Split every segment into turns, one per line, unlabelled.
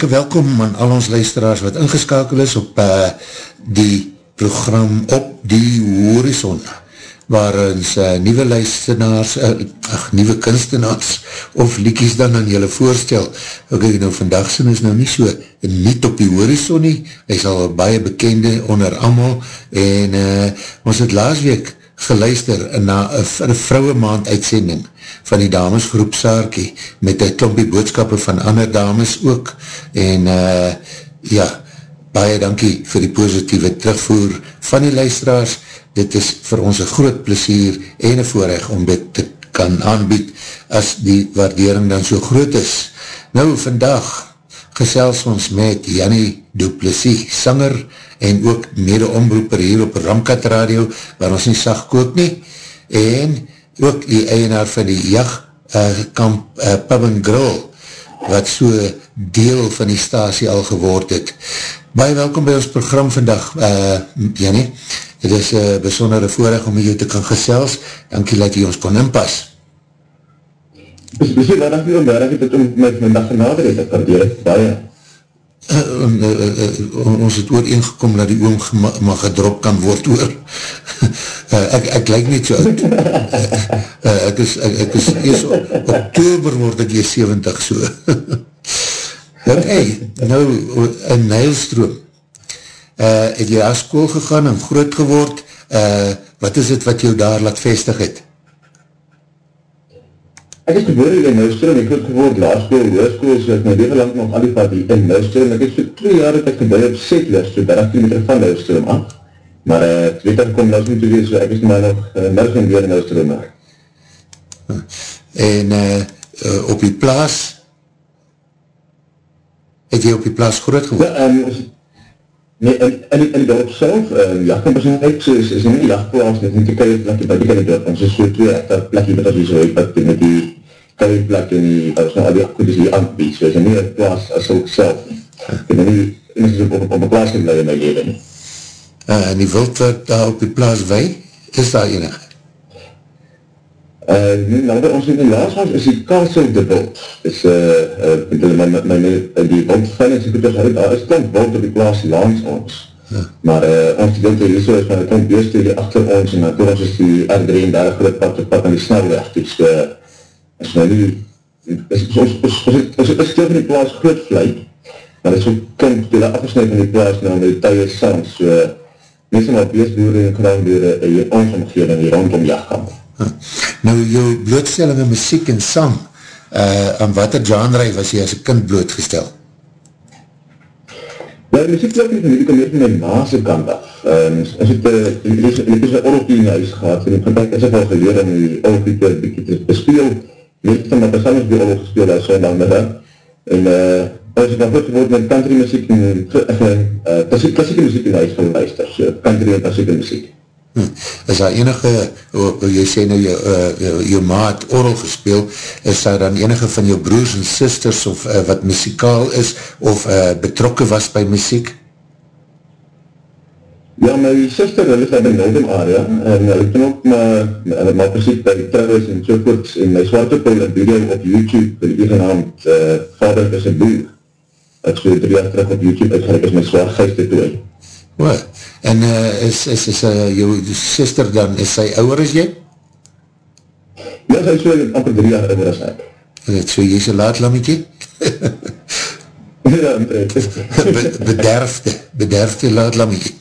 hartelike welkom aan al ons luisteraars wat ingeskakel is op uh, die program Op die Horizon waar ons uh, nieuwe luisteraars, uh, ach, nieuwe kunstenaars of liekies dan aan julle voorstel. Ok, nou vandag sin is nou nie so niet op die horizon nie, hy is al baie bekende onder amal en uh, ons het laas week geluister na een vrouwe maand uitsending van die damesgroep Saarkie met die klompie boodskappe van ander dames ook en uh, ja, baie dankie vir die positieve terugvoer van die luisteraars, dit is vir ons een groot plesier en een voorrecht om dit te kan aanbied as die waardering dan so groot is. Nou, vandag gesels ons met Jannie Duplessis, sanger en ook mede omroeper hier op Ramkat Radio, waar ons nie sag koop nie, en ook die eienaar van die jachtkamp uh, uh, Pub and Grill, wat so deel van die stasie al geword het. Baie welkom by ons program vandag, uh, Jannie. Het is een uh, besondere voorrecht om jou te kan gesels. Dankie dat jy ons kon inpas.
Is jy wat dankie om daar het om met my dag genader het, ek kan deel het baie.
Uh, uh, uh, uh, ons het ooreengekom dat die oom maar gedrop kan word oor. uh, ek, ek lyk niet so oud. Uh, ek is, ek, ek is eers oktober word ek hier 70 so. Ok, nou in Nijlstroom, uh, het jy aan school gegaan en groot geword, uh, wat is het wat jou daar laat vestig het?
Ek is geboren in Nijlstroom, ek groot geword, laarschool, hoerskool, so ek my leven lang nog al die vat in Nijlstroom, ek is so 2 jaar het ek gebouw op Setler, so 30 km van Nijlstroom af, maar uh, weet ek kom dat nie toe wees, so ek is maar nog uh, nergens weer in Nijlstroom.
En uh, uh, op die plaas, het jy op die plaas groot geword?
Ja, um, nee, in, in, in die dorp self, uh, jachtkampers en ek, so is, is nie die jachtplaas, net nie die kuierplekje by die kuierplek, ons is so twee echte plekje met as jy so uitpad, met die kuierplek en die, is nou die akkoedies die aanbied, so is nie een plaas as ook self, en dan nie, en is op, op, een plaas kan bly in my leven.
Uh, en die wild wat daar op die plaas wei, is daar enige?
Uh, nu, nou, ons in die laashaas is die Castle de Wild. Is, uh, uh, my, my, my, die wildfijn is, ek het daar is klomp wild op die plaas langs ons. Ja. Maar uh, ons die wild hier so is, maar ek kom beest hier achter ons, en dan ons is die R33 groot pad, pad aan die snelweg, dus, uh, is nou is, ons, ons, ons, ons is stil van die plaas groot vlijt, maar is so kind, die afgesnijd van die plaas, nou, met die tuie sand, so, mense maar beest boere en gedaan boere, hier ons omgeving, hier rondom jachtkamp.
Nou, jou blootstelling in muziek en sang, uh, aan wat er genre was jy as een kind blootgestel?
Ja, die muziek bloot nie, kom meer van my maase kant af. Um, as het, uh, ek is een in die huis gehad, en ek vandag is ek al geleer om die orkie te, te bespeel, weet van dat ek sangers die orkie gespeel het, so en dan middag, en uh, as ek dan geword met country muziek en uh, uh, klassieke muziek in huis geluister, so country en klassieke muziek.
Hm. Is daar enige, oh, jy sê nou jou, uh, jou maat oral gespeel, is daar dan enige van jou broers en sisters of uh, wat muzikaal is of uh, betrokke was by muziek?
Ja, my sister, hulle is daar by Noldem area en hulle het ook maar, hulle maak muziek by trouwens en sovoorts en my zwarte pol het video op YouTube, die genaamd uh, Vader is een boer. Ek so drie jaar terug op YouTube uitgerik is my zwaar geiste toe.
Oh, en uh, is, is, is uh, jou sister dan, is sy ouwer as jy?
Ja, sy is so amper drie jaar ouwer as ek.
So jy is een laat lammetje?
ja, Be,
bederfde, bederfde laat lammetje.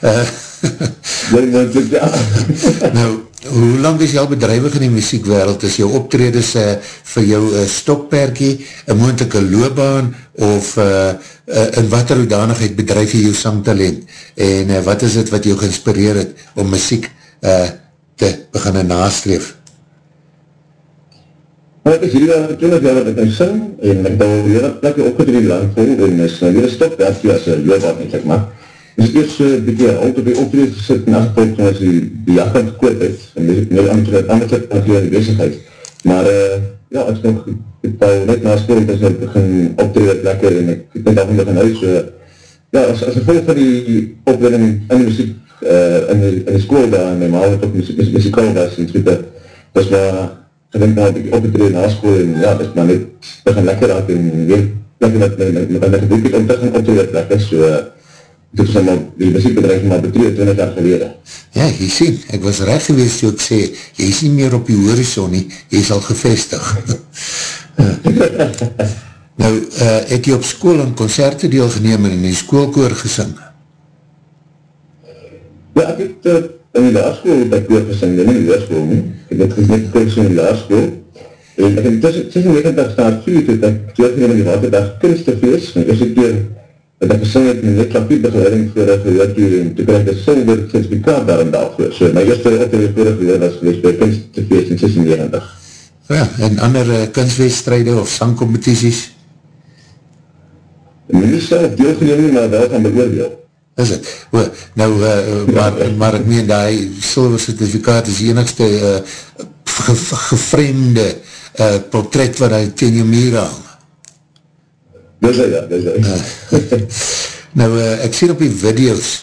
Uh,
ja.
nou, hoe lang is jou bedrijwig in die muziekwereld? Is jou optredes uh, vir jou uh, stokperkie, een moentelike loopbaan, of uh, uh, in wat er hoedanigheid bedrijf jy jou sangtalent? En uh, wat is het wat jou geinspireer het om muziek uh, te beginne nastreef?
Maar ek is hier al 20 jaar wat ek nou sing, en ek daar weer een plekje opgedreed lang vol, en is nou weer een stokperkie as een loopbaan, ek maar. Is ek eerst uh, bykie al te by optreed gesit en afgepoot toen as die, die aan gekoop het, en dis ek nou anders het het aan die bezigheid. Maar uh, ja, ek is nog, het al net na school, het is nou begin optreed lekker, en ek net af en begin uit, so ja, as, as ek volg van die opleiding in die muziek, uh, in, die, in die school daar, en my maal het ook muziek, muzikaal was, en so dat, dis maar, gedink na die optreed na school, en ja, dis maar net begin lekker uit, en weer plek met my, met met het om te gaan op weer plek is, so, dit is allemaal, die muziekbedrijf maar betreed 20 jaar gelede.
Ja, jy sien, ek was recht geweest toe ek sê, jy is nie meer op die horizon nie, jy is al gevestig. nou, uh, het jy op school in concerte deel geneem en in die schoolkoor gesing?
Ja, ek het uh, in die laarschool by koor gesing, in die laarschool nie. Ek het gesing, ek het in die laarschool, En ek het tussen 96 staat 4 toe dat ek doorgeneem in die Waterdag kunstefeest, my eerste keer dat ek gesing het met net klapiebegeleiding voor een gehoor toe en toe krijg ek een silver certificaat daar in daarvoor. So my eerste optrede voor een gehoor was geweest by kunstefeest in 96.
Ja, en andere kunstweestrijde of sangcompetities?
Nie self deelgeneem nie, maar wel van beoordeel.
Is het? O, nou, uh, maar, maar ek meen, die silver certificaat is die enigste uh, gevreemde ge uh, portret wat hy ten jou muur hang.
Dis hy, ja, dis hy. Uh,
nou, uh, ek sien op die video's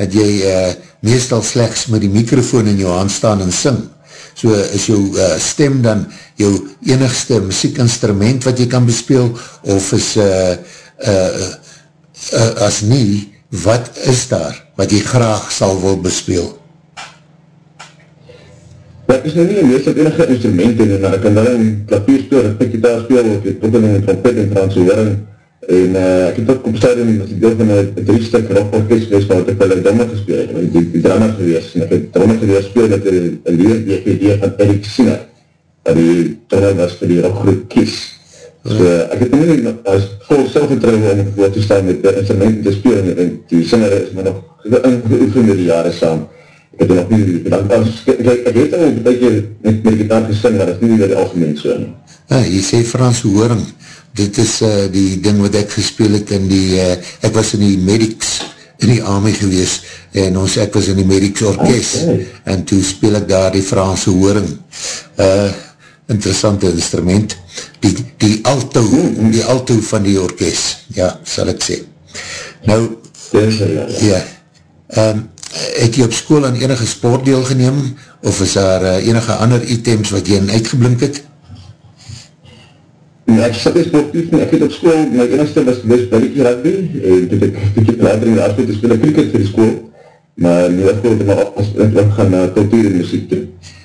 dat jy uh, meestal slechts met die microfoon in jou hand staan en sing. So is jou uh, stem dan jou enigste muziekinstrument wat jy kan bespeel, of is uh, uh, uh, as nie, wat is daar wat jy graag sal wil bespeel?
Ek is nou nie een meest enige instrument in, en ek kan dan een klavier speel, ek gitaar speel, of ek ook in een trompet en transfering, en uh, ek het ook op stadium, as ek deel van een drie stuk rockorkest geweest, waar ek een drummer gespeel het, en die, die drummer geweest, en ek het drummer geweest speel met een leer DVD van Eric Sinner, wat die drummer was vir die rockgroep Kies. So, ek het nie as vol selfvertrouwe om voor te staan met die instrumenten te speel, en die Sinner is my nog geoefende die jare saam, ek het nog nie, dan, as, ek, ek weet al een beetje met my gitaar gesing, maar dat is nie weer die algemeen so.
Ja, jy sê Frans Horing, dit is uh, die ding wat ek gespeel het in die, uh, ek was in die medics in die army gewees, en ons, ek was in die medics orkest, okay. en toe speel ek daar die Franse Horing, uh, interessante instrument, die, die alto, die alto van die orkest, ja, sal ek sê. Nou, ja, um, het jy op school aan enige sport deel geneem, of is daar uh, enige ander items wat jy in uitgeblink het?
Nee, ek sal nie sportief nie, ek het op school, my enigste was best belletje rugby, en toe ek, toe ek later in die afspeet, te speel ek cricket vir die school, maar nie wat school, maar as ek ook gaan na cultuur en muziek toe.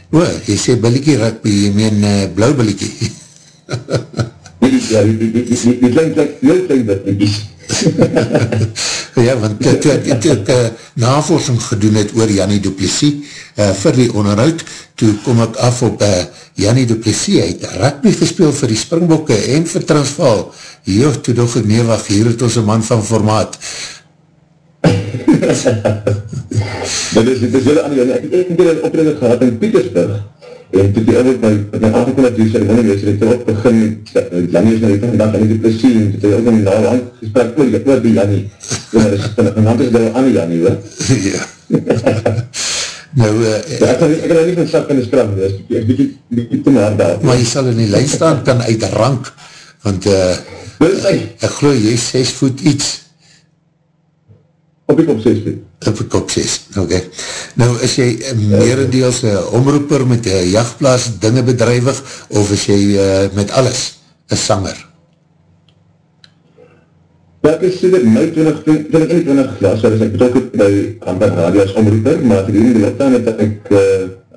O, jy sê belletje rugby, jy meen uh, blauw belletje?
nee, ja, die, die klein, klein, heel klein belletje.
ja, want toe, toe, toe, toe ek uh, navorsing gedoen het oor Jannie Duplessis uh, vir die onderhoud, toe kom ek af op uh, Jannie Duplessis, hy het rugby gespeel vir die Springbokke en vir Transvaal. Jo, toe doch ek nee, wacht, hier het ons een man van formaat.
dit is, dit is jylle aan die Jannie, ek het een keer een optrede gehad in Pietersburg, en toe die ouwe my, my aangekondigd die ceremonie wees, het het opbegin, Jannie is nou die dag in die plesie, en het het ook in die nou lang gesprek oor, oor die Jannie, en dan is dit aan die Jannie, hoor.
Ja. nou, uh,
ja, ek, ek kan nie van sak in die sprang, dus ek bietje, bietje te maar daar.
Maar jy sal in die lijn staan, kan uit rank, want uh, ek geloof jy is 6 voet iets.
Op die kop 6 voet.
Op die kop 6, ok. Nou, is jy merendeels uh, omroeper met uh, jachtplaas dinge bedrijwig, of is jy uh, met alles een sanger?
Ja, ek is sêder my 2021 glas, waar is ek betrokken by Amber Radio as omroeper, maar vir die lockdown het ek uh,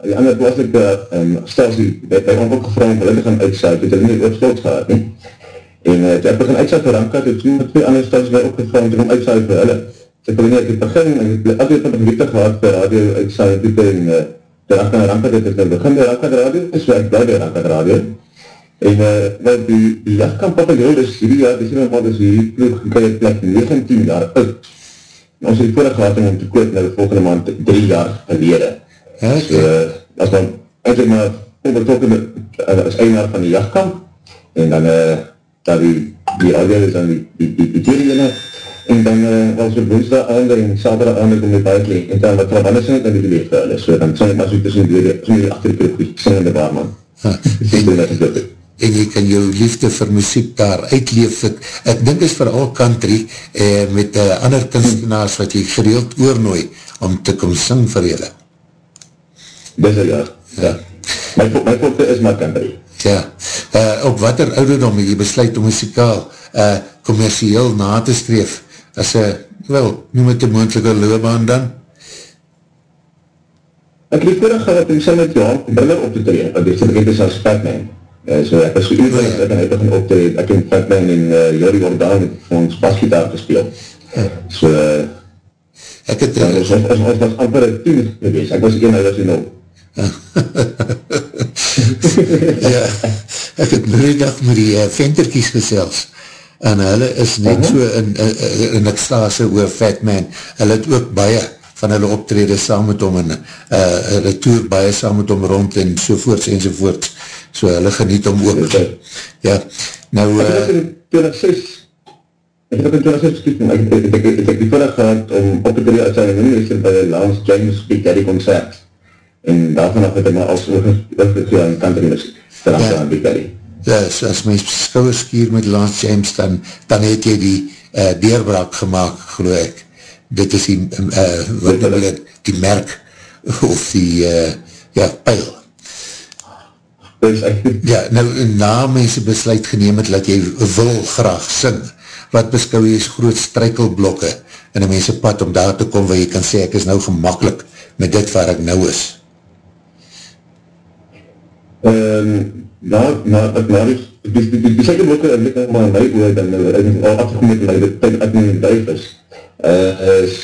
die ander plaaslike um, stelsie by, ook gevraagd om hulle te gaan uitsuit, het hulle nie oorstoot gehad nie. En uh, ek begin uitsuit vir Ramkat, het toen met twee ander stelsie by opgevraagd om uitsuit vir hulle. Ek wil nie, ek het begin, ek het altijd van die gehad vir radio uitsuit, en uh, die Ramkat Ramkat het nou begin by Ramkat Radio, so ek blij by Ramkat Radio. En uh, nou die, die jachtkamp wat ek hoor is hierdie jaar, die sê maar, is hierdie ploeg gekryk plek 19 jaar oud. En ons het die vorige gehad om te koop nou die volgende maand 3 jaar gelede.
Okay.
So, as dan eindelijk maar onbetrokken uh, as einaar van die jachtkamp, en dan uh, daar die, die audio is dan die, die, die, die tweede en dan uh, was er woensdag ander en saterdag ander om die buik leeg, en dan wat wat anders het, dan die leeg vir hulle, so dan sal ek maar so tussen die, die achter die kroeg, sing in die baarman.
Ha. en jy kan jou liefde vir muziek daar uitleef. Ek, ek dink is vir al country eh, met uh, ander kunstenaars wat jy gereeld oornooi om te kom sing vir julle.
Dis er ja. ja. My, my volkte is maar country.
Ja. Uh, op wat er ouderdom jy besluit om muzikaal uh, commercieel na te streef as een, wel, noem het een moendelike loopbaan dan?
Ek het vorig gehad om sy met Johan Briller op te tree, wat dit is as Fatman. Ja, so ek was geoefend oh, ja. dat hy begin optree, ek en Fatman en uh, Jori Jordaan het vir ons basgitaar gespeeld. Ja. So, uh, ek het... Ons, ons, ons, ons was amper een tien gewees, ek was een, was een nul.
ja, ek het nou dag met die uh, venterkies gesels, en hulle is net uh -huh. so in, in, in ekstase oor Fatman, hulle het ook baie van hulle optrede saam met hom en uh, hulle toer baie saam met hom rond en sovoorts en sovoorts so hulle geniet om ook ja, ja. nou
ek het in 2006 ek het in 2006 ek het die voorig gehad om op te tree uit sy minister by Lance James Big Daddy concert en daarvan af het ek my als oorgegeen aan country ten afstand aan Big Daddy
so as my skouwe skier met Lance James dan, dan het jy die uh, deurbraak gemaakt geloof ek dit is die, uh, wat noem hulle, die merk, of die, uh, ja, pijl. Ja, nou, na mense besluit geneem het, dat jy wil graag sing, wat beskou jy is groot strijkelblokke in een mense pad om daar te kom, waar jy kan sê, ek is nou gemakkelijk met dit waar ek nou is.
Um, na, na, na, die, die, die, die, die strijkelblokke, en ek maar my oor, dan, en al afgekom met my, dit ek nie in duif is, uh, is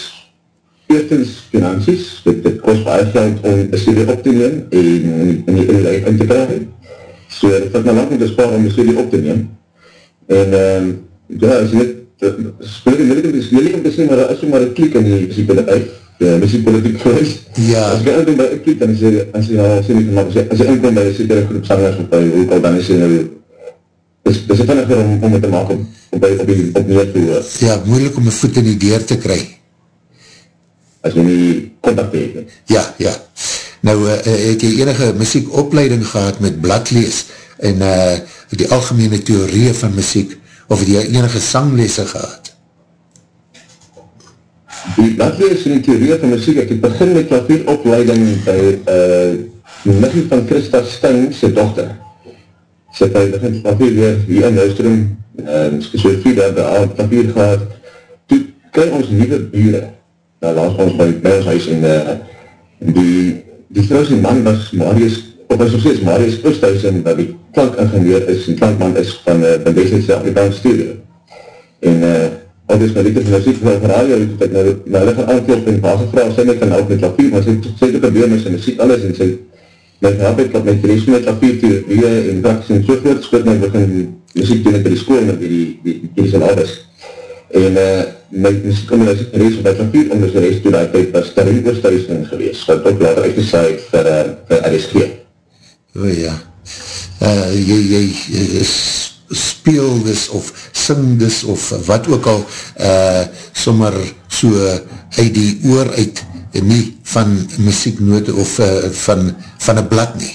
eerstens finansies, dit, dit kost baie geld om een studie op te neem en in die inleid in te krijg. So dit het my lang om te spaar om die studie op te neem. En um, ja, as jy net, speel ek nie om te sê, maar as jy maar een klik in die ja, muziekpolitiek gewees.
Ja.
As jy inkom by een klik, dan is jy, as jy, as jy, as jy, as jy inkom by sekere groep sangers of by al dan is jy nou, is, is het vinniger om, om het te maak by op die op neer te hoor.
Ja, moeilik om een voet in die deur te kry.
As jy nie contact het.
Ja, ja. Nou, uh, het jy enige muziekopleiding gehad met bladlees en uh, die algemene theorie van muziek, of het jy enige sanglese gehad?
Die bladlees en die theorie van muziek, ek het begin met klavieropleiding by uh, Michie van Christa Sting, sy dochter. Sy het hy begin papier weer hier in Luistering, en um, so vier daar by papier gehad, toe kry ons nieuwe bure, daar laat ons by by ons huis en uh, die, die vrouws en man was Marius, of as ons sê is Marius Oosthuizen, dat die klankingenieur is, en klankman is van uh, van Weesheidse Afrikaans Studio. En uh, al dus my liefde van muziek van radio, het nou, nou hulle aanklop en waar gevraag, sy my kan help met klavier, maar sy, het ook gebeur met sy muziek alles, en sy my help het, dat my gerees met klavier theorie en praktisch en sovoort, skoot my begin muziek doen by die school met die, die, die, die salabes. En uh, my muziek om muziek gerees met klavier om dus die rest toe die tijd was Terrie Oosthuising gewees, wat ook later uitgesaai vir, uh, vir RSG.
O ja, uh, jy, jy, jy speel dus of sing dus of wat ook al uh, sommer so uit die oor uit nie van muzieknote of uh, van, van een blad nie.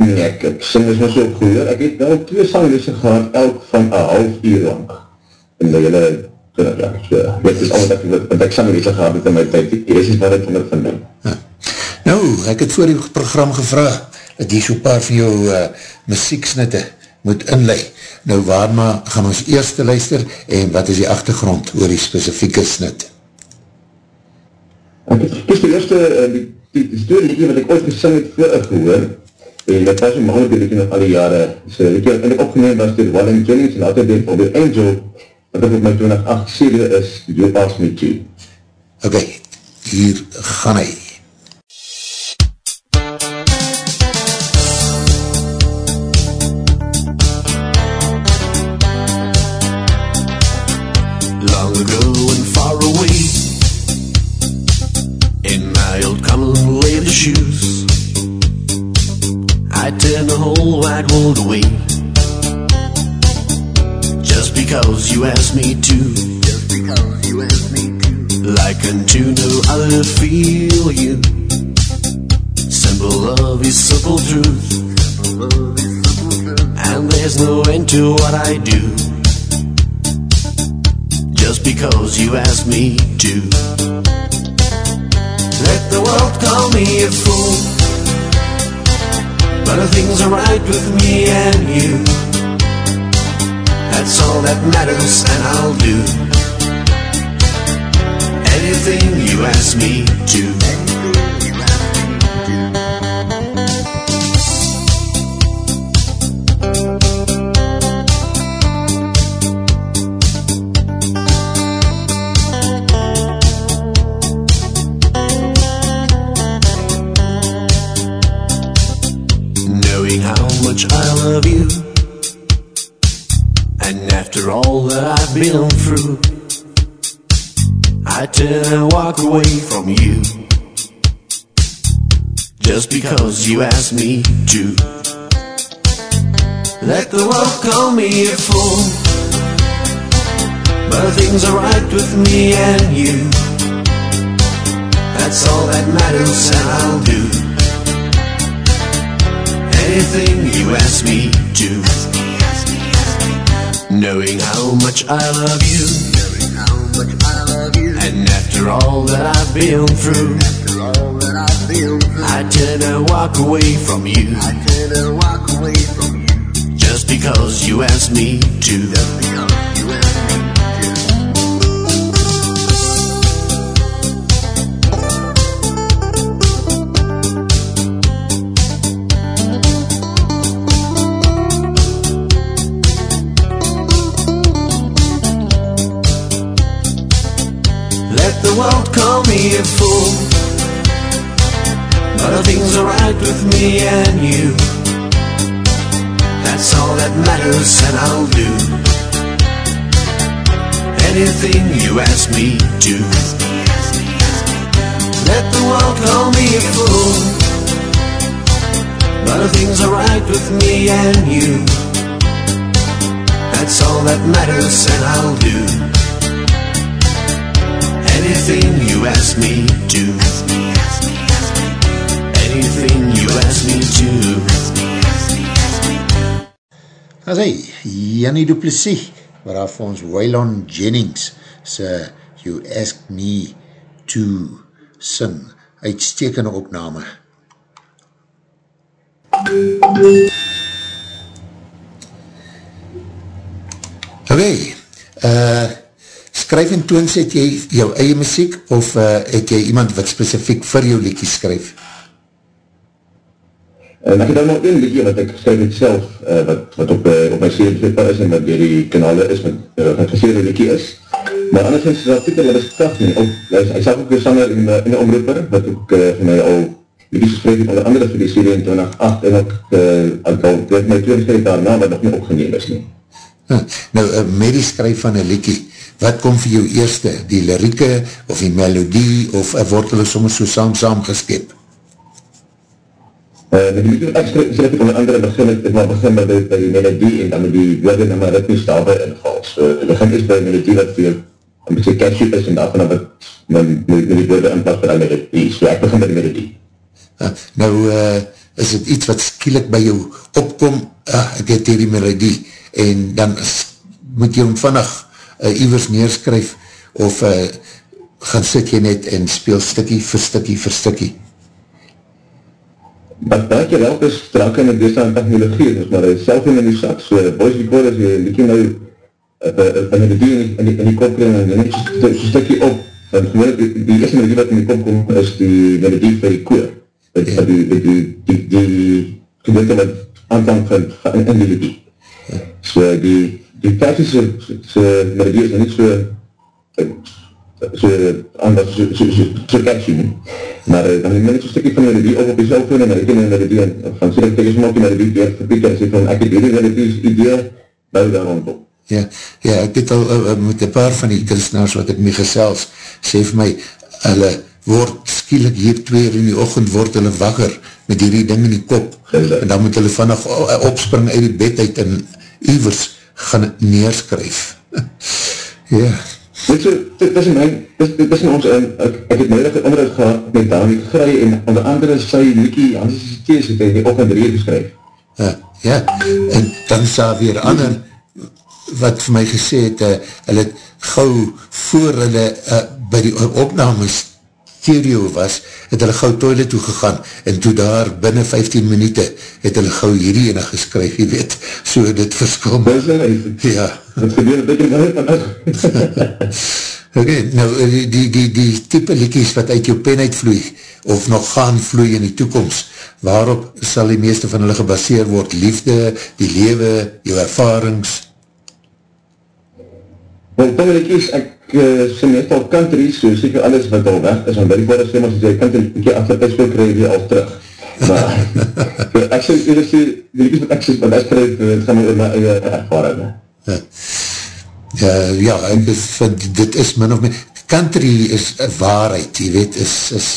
Nee, ek, ek sing is nou so opgehoor. Ek het nou twee sanglese gehad, elk van een half uur lang. En die hele, ja, so, dit is al wat ek, wat ek sanglese gehad het in my tijd. Die is wat ek onder vind. Ja.
Nou, ek het voor die program gevra, dat jy so paar van jou uh, muzieksnitte moet inlei. Nou, waarma gaan ons eerste luister en wat is die achtergrond oor die specifieke?
Ek het gekies die eerste, uh, die, die, die story liedje wat ek ooit gesing het voor ek gehoor, en dat was een mannelijke liedje nog al die jare, so liedje wat ek opgeneem was door Wallen Jennings en altijd denk op die Angel, wat ek op my 2008 serie is, You Pass Me To.
Oké, okay, hier gaan hy. Whole wide world away. Just because you asked me to. Just because you asked me to. Like unto no other feel you. Simple love is simple truth. Simple love is simple truth. And there's no end to what I do. Just because you asked me to. Let the world call me a fool. But things are right with me and you.
That's all that matters and I'll do Anything you ask me to And walk away from you. Just because you asked me to. Let the world call me a fool. But things are right with me and you. That's all that matters and I'll do. Anything you ask me to. Knowing how much I love you. And after all that I've been through. After all that I've been through. I turn and walk away from you. I turn and walk away from you. Just because you asked me to. World call me a fool. But things are right with me and you. That's all that matters and I'll do Anything you ask me to. Let the world call me a fool. But things are right with me and you. That's all that matters and I'll do Anything you ask me to. Anything you ask me to.
As hy, Jannie Duplessis, waar daar vir ons Waylon Jennings sy You Ask Me To sing, uitstekende opname. Oké, okay, uh, skryf en toons het jy jou eie muziek of uh, het jy iemand wat specifiek vir jou liedje skryf?
Um, ek het dan nog een liedje wat ek geskryf het self, uh, wat, wat op, uh, op my beschikbaar is en wat door die kanale is, wat uh, een geseerde liedje is. Maar andersens is dat Pieter Lidderskracht nie, ook, hy, hy sal ook weer sanger in een omroeper, wat ook uh, vir my al liedjes geskryf het, onder andere vir die serie in 2008 en ook, uh, al, ek het my tweede skryf daarna, wat nog nie opgeneem is nie.
Huh, nou, uh, met die skryf van een liedje, wat kom vir jou eerste, die lirieke of die melodie of word hulle soms so saam saam geskip?
Uh, met die wat ek skryf, ek onder andere begin, ek maar begin met die, die melodie en dan met die woorde en my ritmestave inval. So, ek begin eerst by die melodie wat vir jou een beetje catchy is en daarvan wat my die woorde inpas vir die melodie. So, ek begin met die melodie.
Uh, nou, uh, is het iets wat skielik by jou opkom, uh, ek het hier die melodie, en dan moet jy omvannig uh, iwers neerskryf of uh, gaan sit jy net en speel stikkie vir stikkie vir stikkie?
Wat dat jy wel is strak in die deestaan technologie, dus maar self in die sak, so boys record as jy liekie nou in die die in die, die kop kring en net so stikkie op, dan gewoon die, die eerste melodie wat in die kop kom is die melodie vir die koor, die, ja. die, die, die, die, die gedeelte wat aanvang van, in die melodie. Ja. So die die persische melodie is nie so so anders, so, so, so, so catchy nie. Maar uh, dan neem ek so stikkie van melodie op op die cellfoon en ek ken een melodie en van sê ek teken smal die melodie weer vir Pieter en sê van ek het hierdie melodie idee bou daar rondom.
Ja, ja, ek het al uh, met een paar van die kunstenaars wat ek mee gesels, sê vir my, hulle word skielik hier twee uur in die ochend word hulle wakker met hierdie ding in die kop en dan moet hulle vannig opspring uit die bed uit en ivers gaan neerskryf. ja.
Dit is, dit is my, dit is ons, en, ek, ek het nodig een onderhoud gehad met Dani Grij, en onder andere sy Likie Hanses Thees het in die ochend drie geskryf.
Ja, ja, en dan sa weer ander, wat vir my gesê het, uh, hulle het gauw voor hulle uh, by die opnames stereo was, het hulle gauw toilet toe gegaan, en toe daar binnen 15 minuute, het hulle gauw hierdie ene geskryf, jy weet, so dit verskom. Ja.
Het gebeur een beetje meer van
Ok, nou, die, die, die, die type liekies wat uit jou pen uitvloei, of nog gaan vloei in die toekomst, waarop sal die meeste van hulle gebaseer word? Liefde, die lewe, jou ervarings?
Want dan wil ek ek uh, sê meestal country, so seker alles wat al weg is, want by die sê, maar as jy country bykie achter is, wil krijg jy al terug. Maar, ek sê, jy sê, die liekies wat ek sê, wat ek skryf, het gaan my oor my eie ervaring.
Ja. Ja, en vind, dit is min of meer, country is waarheid, jy weet, is, is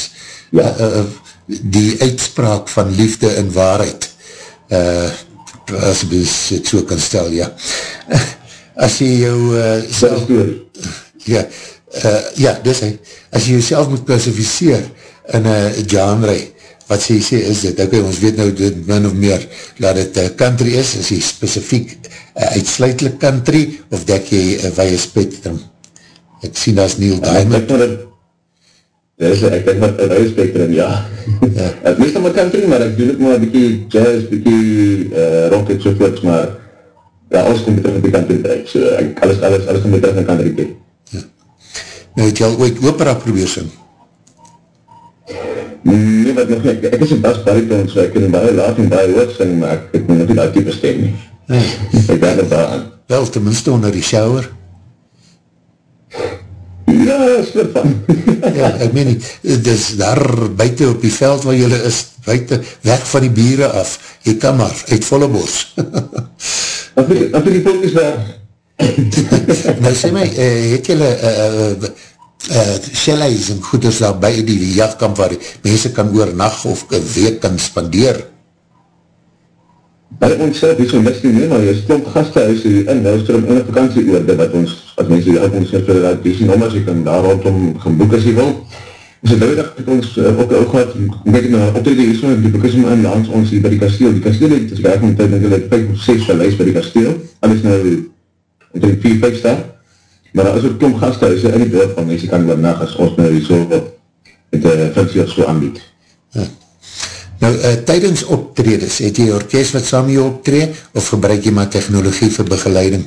ja. uh, uh, die uitspraak van liefde en waarheid, uh, as jy het so kan stel, ja. As jy jou uh, self, ja, uh, ja, dis hy, as jy jouself moet klassificeer in een genre, wat sê sê is dit, ok, ons weet nou dit min of meer, dat het uh, country is, is jy specifiek uh, uitsluitlik country, of dek jy een uh, weie spectrum? Ek sien as Neil Diamond.
Ja, ek ek denk maar een spectrum, ja. ja. Het meestal maar country, maar ek doen het maar bykie jazz, bykie uh, rock en sovoorts, maar ja, alles kom terug in die country so ek, alles, alles, alles kom terug in country bereik. Ja.
Nou het jy al ooit opera probeer sing?
Nee, wat nog nie, ek, ek is een bas bariton, so ek kan baie laag en baie hoog sing, maar ek het nog nie dat type stem nie. Nee. ek ben er daar aan.
Wel, tenminste onder die shower.
Ja, slip van.
ja, ek meen nie, het is daar buiten op die veld waar jylle is, buiten, weg van die bieren af. Jy kan maar, uit volle bos.
Af die volk is daar.
nou sê my, uh, het jylle uh, uh, uh, chalet en goeders daar by die, jachtkamp waar mense kan oornacht of een week kan spandeer.
By ons sê, die so mis nie nie, maar jy stond gasthuis in, nou is er om ene vakantie oorde, wat ons, as mense die help ons sê, dat die nummers, jy kan daar rondom gaan boek as jy wil. Het nou dacht ek ons uh, ook ook gehad, met die optrede hier so, die boekisme in langs ons hier by die kasteel. Die kasteel het, as werk met tyd, denk ek, 5 of 6 verlijst by die kasteel. Alles nou, omtrent 4, 5 staan. Maar daar is ook klomp gasthuise in die dorp van mense kan nag as ons nou die so met die funksie of so aanbied. Ja.
Nou, uh, tydens optredes, het jy orkest wat saam jy optred, of gebruik jy maar technologie vir begeleiding?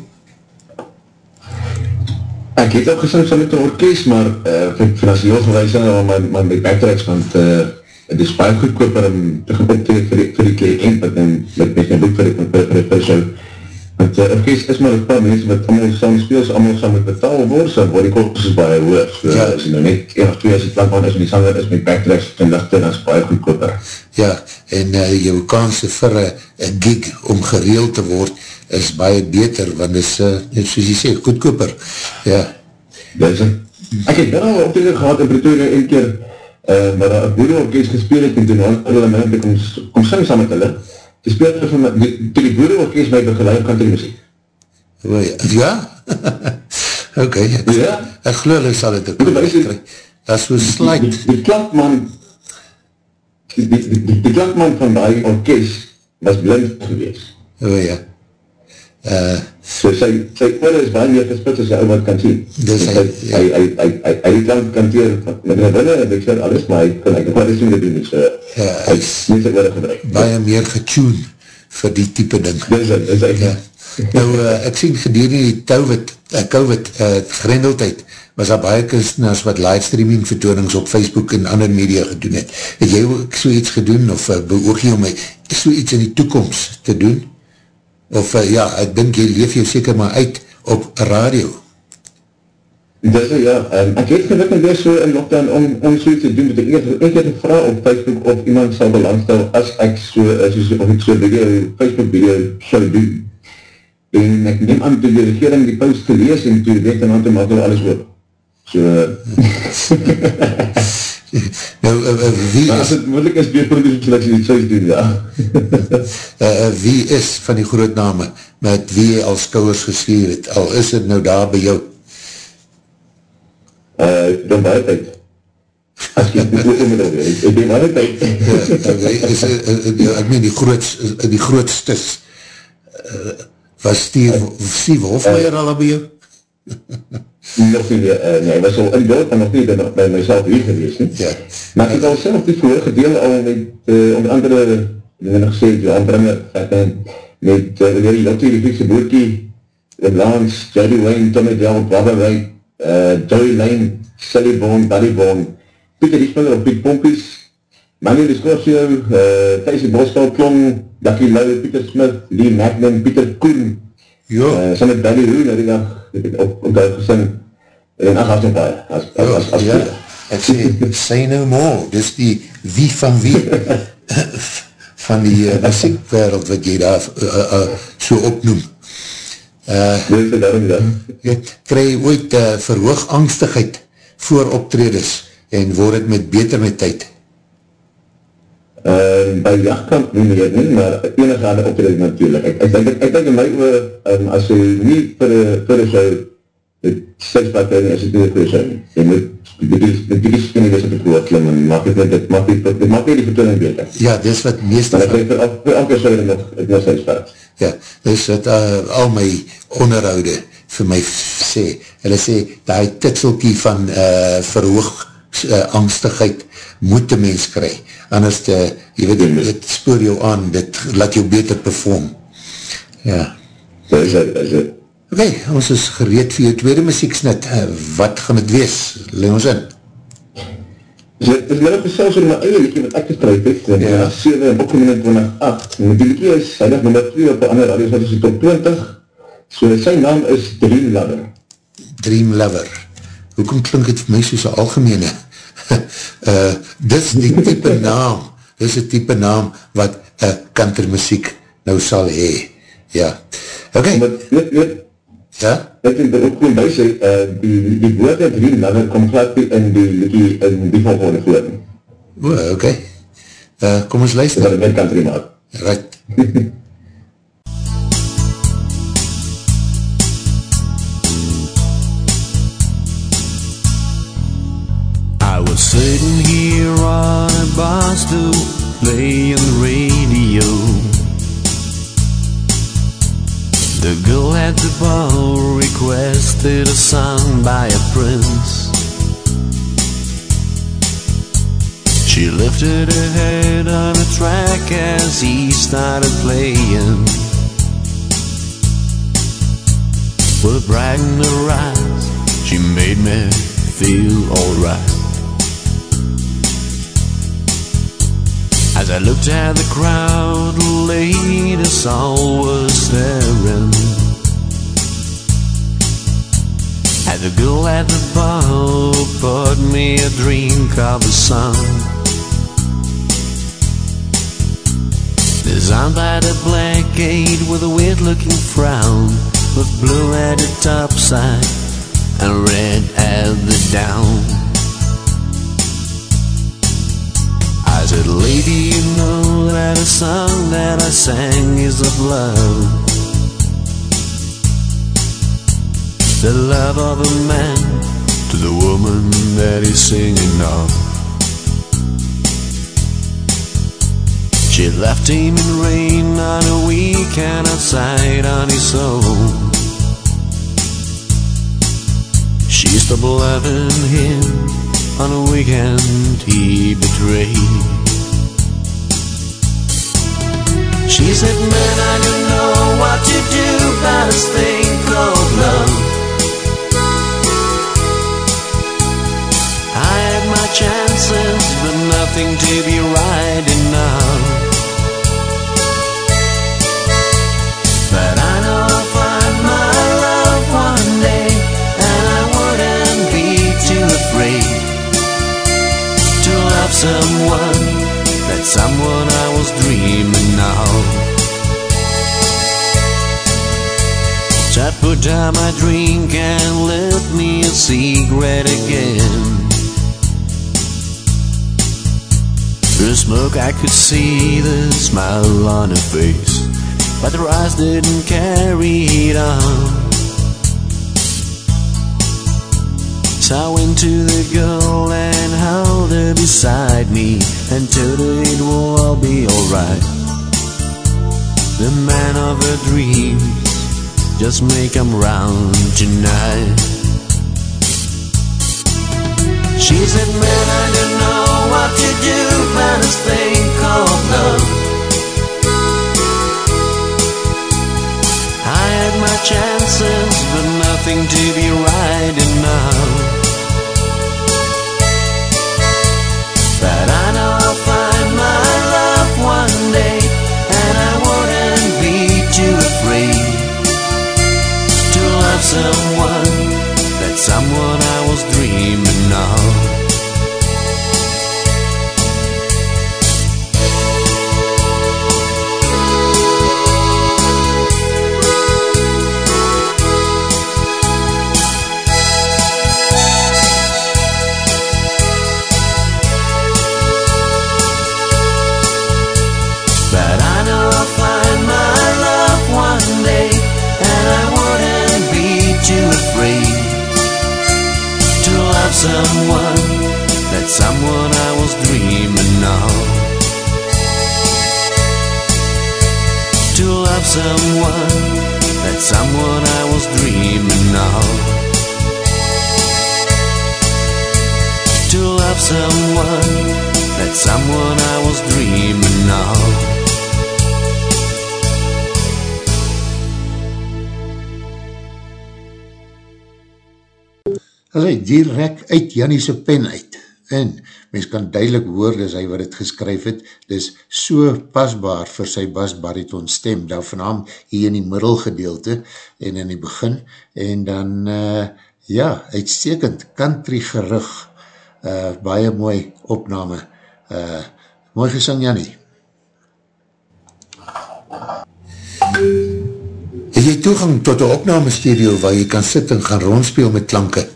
Ek het ook gesing saam met die orkest, maar uh, vir financieel gewijs in my, my, my backtracks, want uh, het is baie goedkoper om te optred vir die, vir die kliënt, met, met, my boek vir die, vir Want uh, ek is maar een paar mense wat allemaal saam speel, so allemaal saam met betaal word, so word die kost is baie hoog. So, ja. as jy nou net 1 of 2 as die plankman is en die sanger is met backtracks en lichte, dan is baie goedkoper.
Ja, en uh, jou kansen vir een gig om gereeld te word is baie beter, want is, uh, soos jy sê, goedkoper. Ja.
Dis, ek het wel al optreden gehad in Pretoria een keer, uh, waar een boere orkest gespeeld het, en toen had hulle my kom, kom sing saam met hulle, die speelde van my, toe die boere orkest my begeleid kan die muziek.
Ja? ok, ek, ja? ek geloof hulle sal het ook kry. Dat is so sluit.
Die, die, die klankman die, die, die, die klankman van die orkest was blind geweest.
O ja.
Uh, so sy, sy oor is baie meer gespit as jy ou wat kan sien.
Dus
hy, hy, hy, hy, hy, hy die klank kan teer met my binnen en ek sê alles, maar hy kan ek wat is nie doen, so ja, hy is nie sy oor gebruik.
Baie meer getune vir die type ding.
Dis het, is hy. Ja.
Nou, uh, ek sien gedurende die COVID, uh, COVID uh, grendeltijd, was daar baie kunstenaars wat livestreaming vertoonings op Facebook en ander media gedoen het. Het jy ook so iets gedoen, of uh, beoog jy om my so iets in die toekomst te doen? Of uh, ja, ek dink jy leef jy seker maar uit op radio.
Dis ja, um, ek het gewit en wees so in lockdown om, om so iets te doen, dat ek het een vraag op Facebook of iemand sal belangstel as ek so, as jy, of ek so video, Facebook video sal doen. En ek neem aan die regering die post te lees en toe weet en aan te maak alles op. So,
nou, uh, uh, wie
maar as het moeilijk is, weer producer, dat jy dit soos doen, ja.
uh, uh, wie is van die groot name, met wie jy als kouwers geschier het, al is het nou daar by jou?
Uh, dan baie tijd. As jy dit moet met dit, ek denk baie tijd.
Ek meen, die, groot, die grootstes, uh, was Steve, Steve Hofmeier al by jou?
Nog nie, uh, nee, was al in die dorp, nog nie by, by myself hier gewees, nie. Ja. Maar ek het al self die vorige deel al met, uh, onder andere, die nog gesê, Johan Bringer, met uh, die Lottie, die Griekse boerkie, Lance, Jody Wayne, Tommy Dell, Baba Wright, uh, Joey Lane, Sally Bond, Buddy Bond, Pieter Riesmiller Piet Pompies, Manu Discorsio, uh, Thijsie Boskal, Klong, Ducky Lau, Pieter Smith, Lee Magnum, Pieter Koen, ja. uh, saam met Buddy Roo, nou die dag, ek het op, op duid gesing, en ach, as nog baie, as, as, as, as,
ja. Ek sê, say no more, dis die wie van wie, van die uh, muziekwereld wat jy daar uh, uh, so opnoem. Uh, jy krij ooit uh, verhoog angstigheid voor optreders en word het met beter met tyd?
Uh, by jachtkant nie meer nie, maar enige ander optreding natuurlijk. Ek, ek, ek, ek, ek denk in my oor, um, as jy nie vir die show het sexpad in, as jy nie vir die show nie. Jy moet die bietjie skinny wees op die groot klim en maak het net, dit maak die, dit maak die vertooning beter.
Ja, dis wat meestal...
Maar ek denk vir, vir elke show nog, ek nog sexpad.
Ja, dis wat uh, al my onderhoude vir my sê. Hulle sê, die titselkie van uh, verhoog uh, angstigheid moet die mens kry. Anders, te, jy weet, dit, dit spoor jou aan, dit laat jou beter perform. Ja.
Is het, dat is het.
Ok, ons is gereed vir jou tweede muzieksnit. Wat gaan het wees? Lees ons in.
Dit is net gesels oor my eie liedje wat ek getruid het, in ja. 7 en opgeneem in 2008. En die liedje is, hy ligt nummer 2 op die ander radio, wat is die top 20. So sy naam is Dream Lover.
Dream Lover. Hoekom klink het vir my soos een algemene? uh, dis die type naam, dis die type naam wat uh, kantermuziek nou sal hee. Ja. Ok.
Maar, weet, weet, Ja? Ek het ook gewoon by sê, uh, die, die woord het hier nader kom glad in die liedje in die volgende woord.
O, oké. Okay. Uh, kom ons luister.
Dat het met country maak.
Right.
sitting here on a bar stool playing the radio The girl at the bar requested a song by a prince. She lifted her head on a track as he started playing. With bright in her eyes, she made me feel alright. As I looked at the crowd, ladies all were staring. At the girl at the bar poured me a drink of the sun. Designed by the black gate with a weird looking frown, with blue at the top side and red at the down. Said, lady, you know that a song that I sang is of love. The love of a man to the woman that he's singing of. She left him in rain on a weekend outside on his own. She stopped loving him on a weekend he betrayed. She said, man, I don't know what to do girl and held her beside me her it will all be alright. The man of her dreams just may come round tonight. She said, man, I don't know what to do about this thing called love. I had my chances, but nothing to be riding now. To someone, that someone I was dreaming of. To love someone, that someone I was dreaming of.
Hy direct uit Janniese pen uit, en mens kan duidelik hoor, dis hy wat het geskryf het, dis so pasbaar vir sy bas-bariton stem, daar vanam hier in die middelgedeelte, en in die begin, en dan, uh, ja, uitstekend, country gerug, uh, baie mooi opname, uh, mooi gesang Jannie. Het jy toegang tot een opname studio waar jy kan sit en gaan rondspeel met klanke?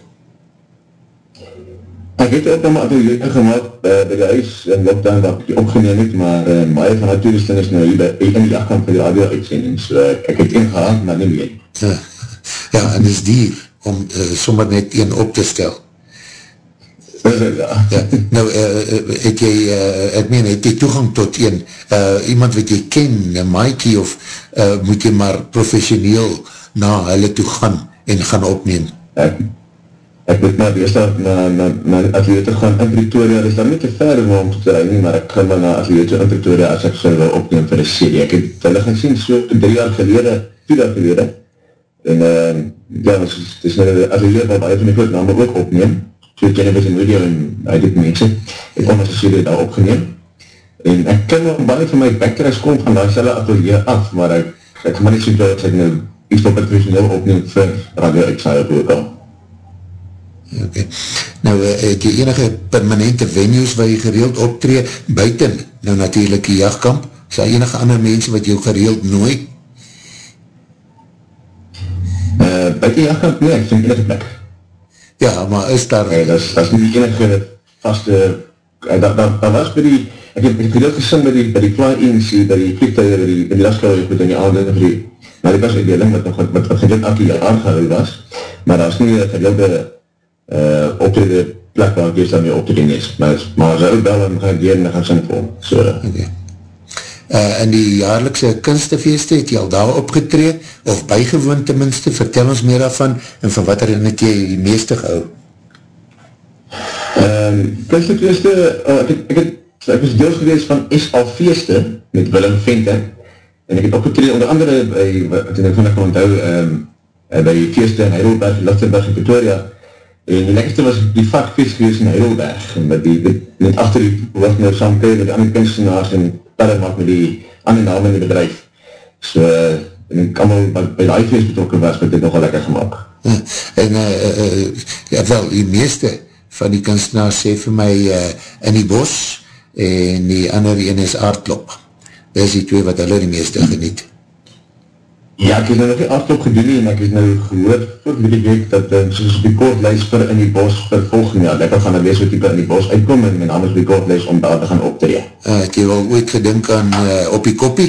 Ek het ook nog atelier gemaakt uh, by die huis in lockdown wat ek opgeneem het, maar uh, my van die toerusting is nou hier by in die achtkant van die radio uitsending, so uh, ek het een gehad, maar nie meer.
Ja, ja en is dier om uh, sommer net een op te stel.
ja.
Ja, nou, uh, het jy, uh, ek meen, het jy toegang tot een, uh, iemand wat jy ken, een maaikie, of uh, moet jy maar professioneel na hulle toe gaan en gaan opneem?
Ek, ek moet maar daar na, na, na atelier te gaan. In Pretoria, dis daar nie te ver om om te rijden, maar ek gaan maar na atelier toe in Pretoria as ek sy wil opneem vir die serie. Ek het hulle gaan sien so drie jaar gelede, vier jaar gelede, en uh, ja, dis, dis nou die atelier waar baie van die groot name ook opneem, so television radio en uit dit mense, ek kom as die serie daar opgeneem, en ek ken nog baie van my backtracks kom van daar selle atelier af, maar ek, ek gaan maar nie so dat ek nou iets op het professioneel opneem vir radio uitsaai op ook al.
Okay. Nou, het jy enige permanente venues waar jy gereeld optree, buiten, nou natuurlijk die jachtkamp, is daar enige ander mense wat jy gereeld nooi?
Uh, buiten jachtkamp, nee, ek enige plek.
Ja, maar is daar...
Nee, dat is, dat is nie die enige vaste... Dat, dat, dat was by die... Ek het gedeeld gesing by die, by die fly-ins, by die vliegtuig, by die, by die lastklauwe, goed in die aande, vir die... Maar die was een deling wat, wat, wat, wat gedeeld elke jaar gehou was, maar dat is nie een gedeelde uh, optrede plek waar ek eerst daarmee optreden is. Maar, maar as hy bel en gaan deur en gaan sing vir hom. So,
Okay. Uh, in die jaarlikse kunstefeeste het jy al daar opgetree, of bijgewoon tenminste, vertel ons meer daarvan, en van wat er in het jy die meeste gehou?
Um, kunstefeeste, uh, ek, ek, het, ek was deels geweest van S.A. Feeste, met Willem Vente, en ek het opgetreden onder andere by, wat ek van ek kan onthou, um, by feeste in Heidelberg, Lichtenberg en Pretoria, en die lekkerste was die vakfeest geweest in Heidelberg, met die, met, met achter die was nou saam met die andere kunstenaars en pelle maak met die ander naam in die bedrijf. So, en ek allemaal by die feest betrokken was, met dit nogal lekker gemaakt.
Ja, en, uh, uh, ja wel, die meeste van die kunstenaars sê vir my uh, in die bos, en die ander een is aardklop. Dit is die twee wat hulle die meeste geniet.
Ja, ek het nou nog die aardklop gedoen nie, en ek het nou gehoor voor die week dat uh, soos die kortlijst vir in die bos vir volgende jaar, lekker gaan er wees wat die in die bos uitkom, en naam is die kortlijst om daar te gaan optree.
Uh, het jy wel ooit gedink aan uh, op die koppie?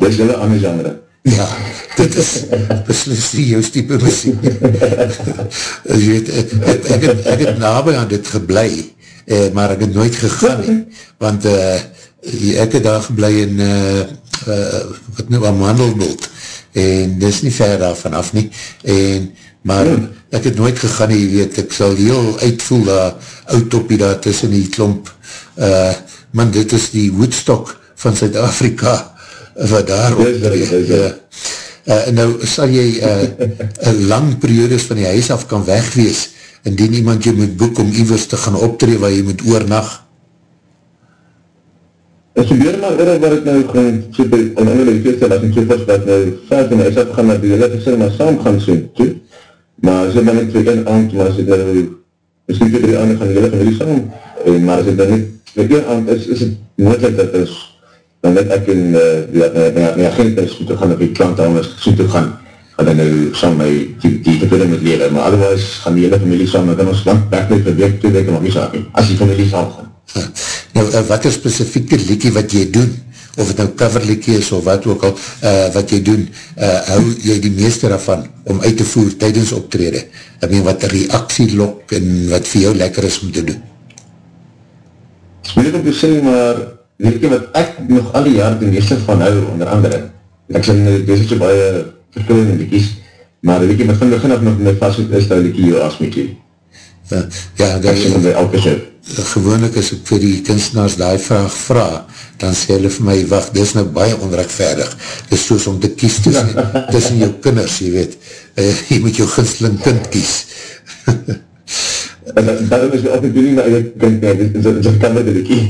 Dit is julle ander genre.
Ja, dit is beslis nie jou type muziek. As jy weet, ek, ek, ek, het, ek het nabij aan dit geblei, eh, maar ek het nooit gegaan nie, want uh, ek het daar geblei in uh, uh, wat nou aan Mandelboot, en dit is nie ver daar vanaf nie, en maar ja. ek het nooit gegaan, jy weet, ek sal heel uitvoel daar, oud op daar tussen die klomp, uh, man, dit is die Woodstock van Zuid-Afrika, wat daar op, ja, ja, ja. Uh, nou sal jy uh, lang periodes van die huis af kan wegwees, indien iemand jy moet boek om ivers te gaan optree waar jy moet oornag?
Het gebeur maar eerder wat ek nou gaan so by, om in die feest dat ek so vast dat nou ver van huis af gaan met die hele gesin maar saam gaan soen toe, maar as ek dan net twee een aand, maar as ek dan misschien twee drie aand gaan die hele familie saam, en, maar as ek dan net twee een aand is, is het moeilijk dat is dan net ek en uh, die, die, die, die agent is so te gaan op die klant is so te gaan. Gaan hy nou saam my die, die verkeerde met lewe, maar otherwise gaan die hele familie saam, dan kan ons lang weg met verweek toe, denk ek nog nie saak nie, as die familie saam gaan.
Nou, uh, wat is specifieke liekie wat jy doen, of het nou coverliekie is, of wat ook al, uh, wat jy doen, uh, hou jy die meeste daarvan, om uit te voer tydens optrede, ek meen wat reaksie lok, en wat vir jou lekker is om te doen?
Moeilijk om te sê, maar weet jy wat ek nog al die jaar die meeste van hou, onder andere, ek sê, dit is so baie verskillende liedjes, maar weet jy, met van begin af nog my vastheid is, dat liedje jou as met jy.
Ja, ja dat is by elke sit. Gewoonlik as ek vir die kunstenaars die vraag vraag, dan sê hulle vir my, wacht, dit is nou baie onrechtvaardig. Dit is soos om te kies tussen, tussen jou kinders, jy weet. Uh, jy moet jou ginsteling kind kies.
En daarom is altijd doen nie na eie kind, ja, dit is een kammerdelikkie.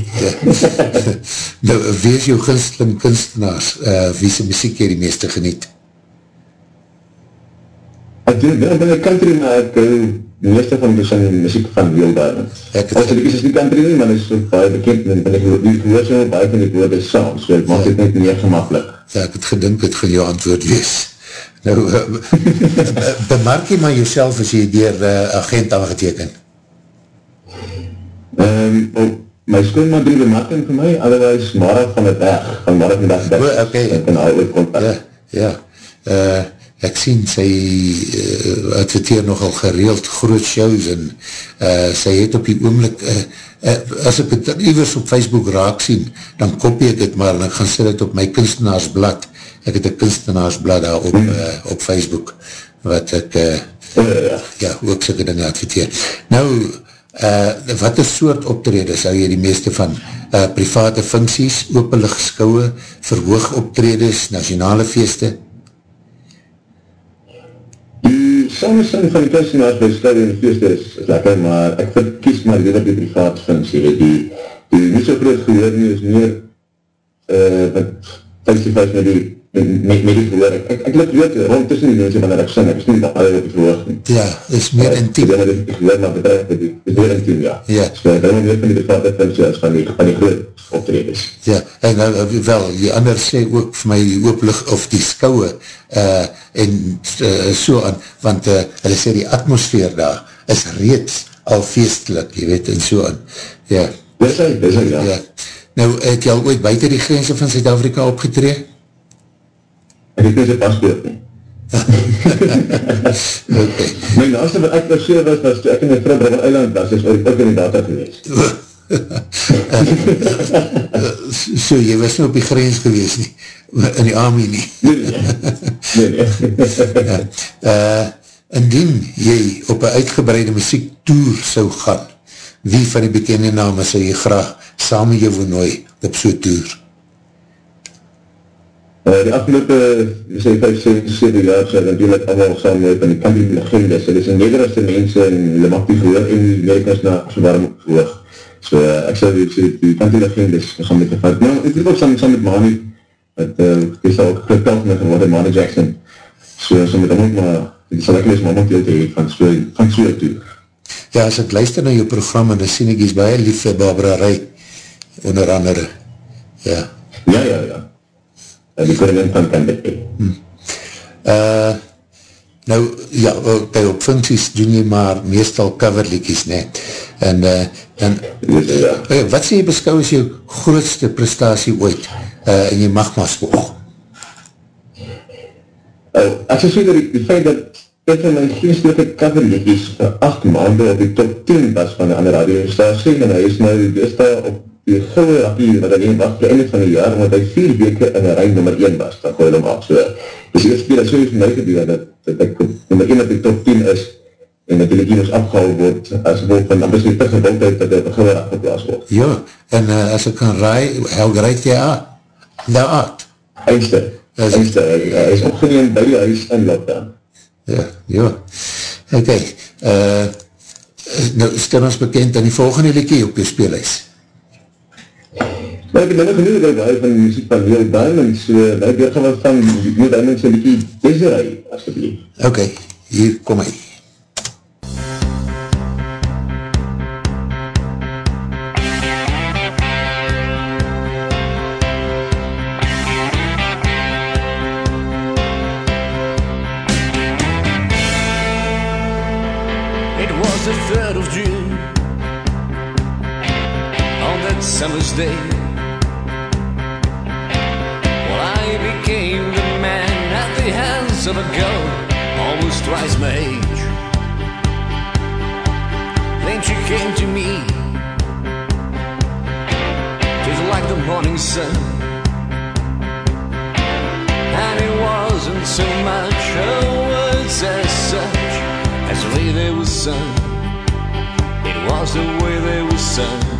nou, wie is jou ginsteling kunstenaars, uh, wie sy muziek hier die meeste geniet?
Ek doen, ben ek country, maar ek die meeste van die sy muziek van Will Diamond. Als ek is die country nie, maar is baie bekend, en ek hoor so baie van die woorde saam, so ek maak dit net meer gemakkelijk.
Ja, ek het gedink, het gaan jou antwoord wees. Nou, uh, bemerk jy maar jyself as jy dier uh, agent aangeteken?
Um, oh, my skoonma doen bemerking vir my, otherwise Mara van het weg, van Mara van het weg.
Oh, okay. Ja, ja. Uh, ek sien sy uh, adverteer nogal gereeld groot shows en uh, sy het op die oomlik uh, uh, as ek het ewers op Facebook raak sien, dan kopie ek het maar en ek gaan sê dit op my kunstenaarsblad ek het een kunstenaarsblad daar op, uh, op Facebook wat ek uh, ja, ook syke dinge adverteer. Nou, Uh, wat is soort optredes hou jy die meeste van? Uh, private funksies, openlig skouwe, verhoog optredes, nationale feeste?
Samensing van die kunstenaars by skouwe en feeste is, lekker, maar ek verkies maar dit op die private funksie. Die, die nie so groot gehoor nie is meer uh, wat funksie vast met die met, met die verhoor. Ek, ek, ek loop weet rond tussen die mense wanneer ek sing, ek is nie dat alle op die verhoor nie.
Ja, is meer intiem.
Ja, die verhoor maar bedrijf, is meer intiem, ja.
Ja.
So, ek weet van die bevaalde functie as van die, van die groot optreders.
Ja, en nou, wel, die ander sê ook vir my die ooplig, of die skouwe, uh, en uh, so aan, want uh, hulle sê die atmosfeer daar is reeds al feestelik, jy weet, en so aan. Ja.
Dis hy, dis hy, ja. ja.
Nou, het jy al ooit buiten die grense van Zuid-Afrika opgetreed?
Ek het paspoort nie. okay. My naaste wat ek verseer was, was toe ek in die Vribberg eiland was, is ook in die data gewees.
so, jy was nie op die grens gewees nie, in die army nie.
nee, nee. nee, nee.
uh, indien jy op een uitgebreide muziek tour sou gaan, wie van die bekende name sou jy graag saam met jou vernooi op so'n tour?
Uh, die afgelopen, sê 5, 6, 7 jaar, sy natuurlijk allemaal saam met die kampie legende, so dit is een nederigste mense en hulle mag die gehoor en die Amerikans na so warm gehoog. So uh, ek sal die, die, die kampie legende gaan met die vat. Nou, ek ook saam, saam met Manu, met, uh, die sal ook gekant met geworden, Manu Jackson. So, so met hom maar, die sal ek lees maar om deel te hee van so, van so toe.
Ja, as ek luister na jou program en dan sien ek is baie lief vir Barbara Rai, onder andere. Ja.
Ja, ja, ja die koningin van Canterbury. Hmm.
Uh, nou, ja, by op funksies doen jy maar meestal coverlikies, ne? En, uh, dan, ja. uh, wat sê jy beskou as jou grootste prestatie ooit uh, in jy mag maar spoog?
Uh, as jy sê dat die, feit dat dit in my geestelike coverlikies vir acht maanden die top 10 was van die andere radiostasie, en hy is nou, is daar op die gouwe rakkie wat hy was die einde van die jaar, omdat hy vier weke in een rij nummer 1 was, dan gooi hy hom af. So, dus die eerste keer dat so is my gebeur, dat, dat ek nummer 1 op die top 10 is, en dat die kies afgehaal word, as gevolg van, dan is die te gewildheid dat hy op die gouwe rakkie geplaas word.
Ja, en uh, as ek kan raai, Helge rijd jy aan, daar aard.
Einste, einste, hy is opgeneem by die huis in lockdown.
Ja, ja. Ok, uh, nou stel ons bekend aan die volgende liekie op jou speelhuis.
Maar ek het nou genoeg dat hy van die muziek van Neil Diamond, so nou ek gaan wat van Neil Diamond sy liekie Desiree, asjeblief.
Ok, hier kom hy.
Sung It was the way they were sung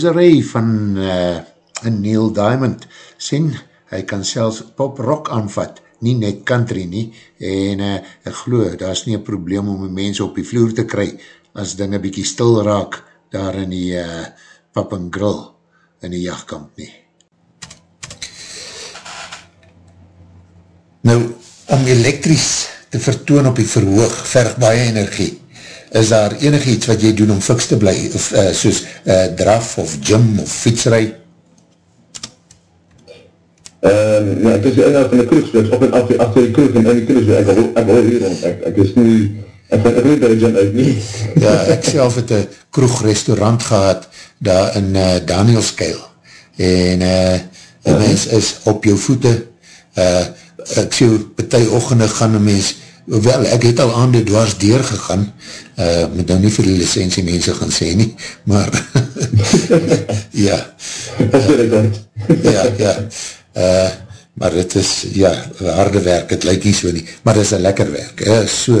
Desiree
van uh, Neil Diamond, sien, hy kan selfs pop-rock aanvat, nie net country nie, en uh, ek geloof, daar is nie een probleem om die mens op die vloer te kry, as dinge bykie stil raak, daar in die uh, pap en grill, in die jachtkamp nie. Nou, om elektries te vertoon op die verhoog, verg baie energie, is daar enig iets wat jy doen om fiks te bly, of, uh, soos uh, draf of gym of fietsrij?
Um, ja, ek is inhoud van die ek is op en af achter die kroeg en in die so ek, ek, ek hou hier rond, ek, ek is nie, ek ek nie by die gym uit nie.
Ja, ek self het een kroegrestaurant gehad, daar in uh, Danielskeil, en uh, een mens is op jou voete, uh, ek sê, betie ochende gaan een mens, wel, ek het al aan die dwars deur gegaan, uh, moet nou nie vir die licentie mense gaan sê nie, maar, ja,
dit
ja, ja, uh, maar dit is, ja, harde werk, het lyk nie so nie, maar dit is een lekker werk, uh, so,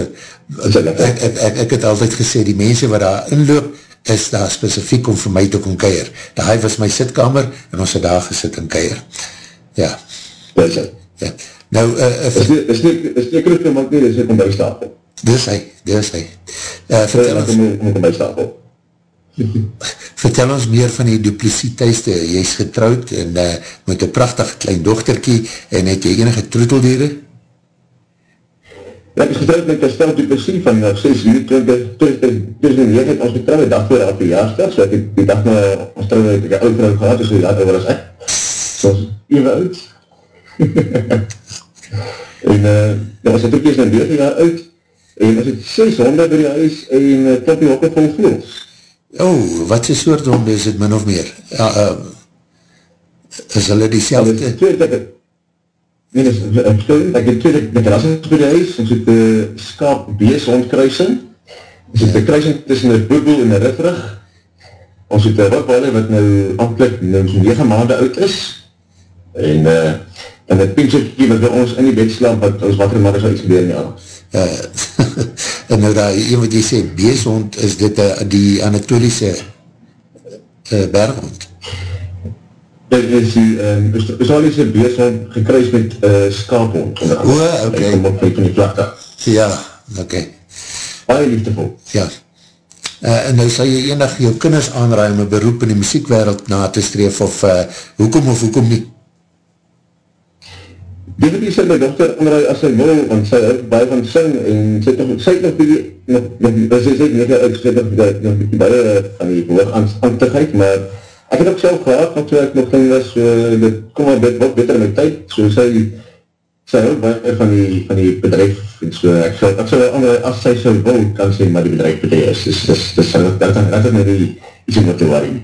ek, ek, ek, ek het altyd gesê, die mense wat daar inloop, is daar specifiek om vir my te kom keir. Daar was my sitkamer, en ons het daar gesit in keir. Ja.
Dis het.
Ja. Nou, uh, uh,
is nie, is nie, is nie kruis, maar nie, is nie kom bijstapel.
Dis hy, dis hy. Uh, vertel ons. Vertel ons meer van die dupliciteiste. Jy is getrouwd en uh, met een prachtig klein dochterkie en het jy enige troeteldeere?
Ja, ek is getrouwd met een stel duplicie van uh, 6 uur, 2009 het ons getrouwd, dag voor elke jaarsdag, so ek het die dag na ons trouwd, het ek een oude vrouw gehad, so die later was ek, so was even oud. en uh, ja, ons het ook eens na 9 jaar oud, en ons het 6 honde by die huis, en uh, top die hokke vol vloels.
Oh, wat is soort honde is het min of meer? Ja, uh, is hulle die selfde? Ja,
twee, ek, nee, is, ek het twee madrasses by die huis, ons het uh, skaap bees hondkruising, ons het een kruising tussen een boebel en een ritterig, ons het een rupwalle wat nou amtelijk nou so 9 maanden oud is, en uh, en het pinsetjie wat by ons in die bed slaap, wat ons wakker maar is uitgebeur nie al.
Uh, en nou daar, een wat jy sê, beeshond, is dit uh, die Anatoliese uh, berghond?
Dit is die um, Australiese beeshond gekruis met uh, skaaphond.
O, ok.
En kom op van die vlakte.
Ja, ok.
Baie liefdevol.
Ja. Uh, en nou sal jy enig jou kinders aanraai om een beroep in die muziekwereld na te streef, of uh, hoekom of hoekom nie?
Definitief sy my dochter onderhoud as sy wil, want sy het baie van sing, en sy het nog, sy het die, nog, nog, sy het nog, ek sy het nog, nog die baie aan die hoogantsigheid, maar ek het ook self gehad, want so ek nog ding was, dit kom maar bet, wat beter in my tyd, so sy, sy hou baie van die, van die bedrijf, en so, ek sal, ek sal onderhoud, as sy so wil, kan sy maar die bedrijf bedrijf is, dus, dus, dus, dat, dat, dat, dat is my die, iets om wat te waarin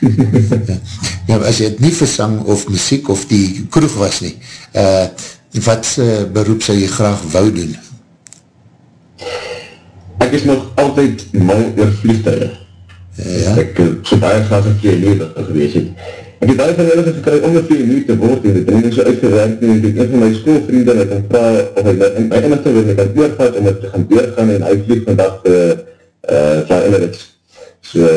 ja, as jy het nie versang of muziek of die kroeg was nie, uh, wat uh, beroep sal jy graag wou doen?
Ek is nog altyd mal oor vliegtuig. Ja? Ek uh, so baie graag een keer leven gewees het. Ek het baie van hulle gekry om een vier uur te word en het is so uitgewerkt en ek het een van my schoolvrienden het om vraag of hy my inlichting wil ek aan oorgaat om het te gaan doorgaan en hy vlieg vandag uh, uh, van Emirates. So,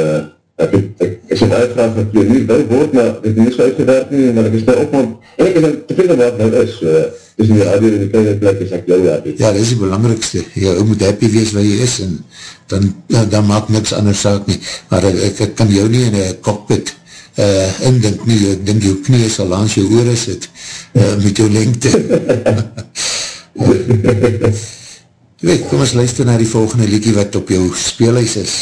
ek het, ek, ek sê baie graag dat jy nie wil word, maar ek het nie so uitgewerkt nie, maar ek is nou op, want, en ek is nou tevrede wat nou is, so, dus in die radio en die kleine plek is ek jou happy.
Ja, dit is die belangrikste, jy moet happy wees waar jy is, en dan, dan, dan maak niks anders saak nie, maar ek, ek kan jou nie in een cockpit uh, indink nie, ek dink jou knie sal langs jou oor sit, uh, met jou lengte. weet, kom ons luister na die volgende liedje wat op jou speelhuis is.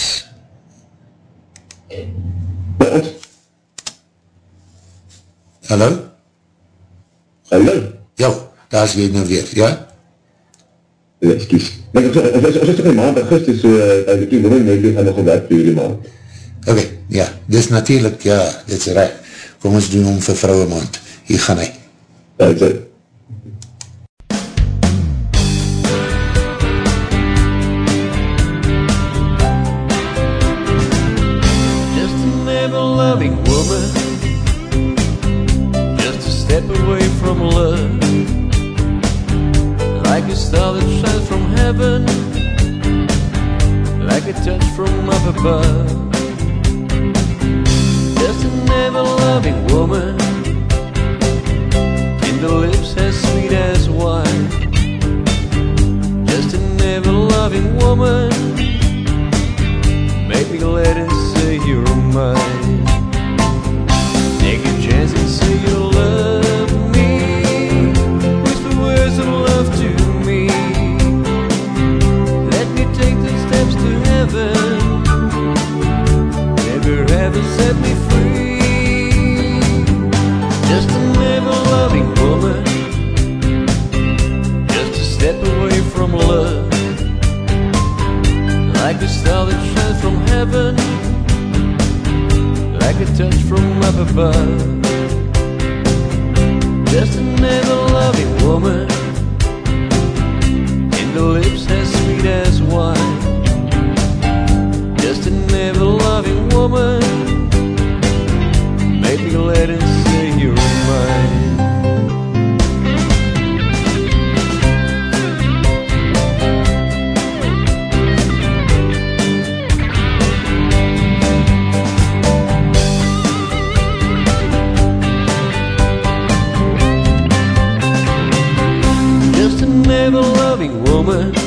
Hallo?
Hallo?
Ja, daar is jy nou weer, ja?
Ja, excuse. Ek is toch in maand augustus, so ek het nie, ek gaan nog gewerk vir jullie maand.
Ok, ja, dis natuurlijk, ja, dit is recht. Kom ons doen om vir vrouwe maand. Hier gaan hy.
Ja, dit is
above. Just an ever loving woman, in the lips as sweet as wine. Just an ever loving woman, make me let it say you're mine. Take a chance and say you love woman, just a step away from love. Like a star that shines from heaven, like a touch from up above. Just a never loving woman, in the lips as sweet as wine. Just an ever loving woman. Maybe let it ever-loving woman.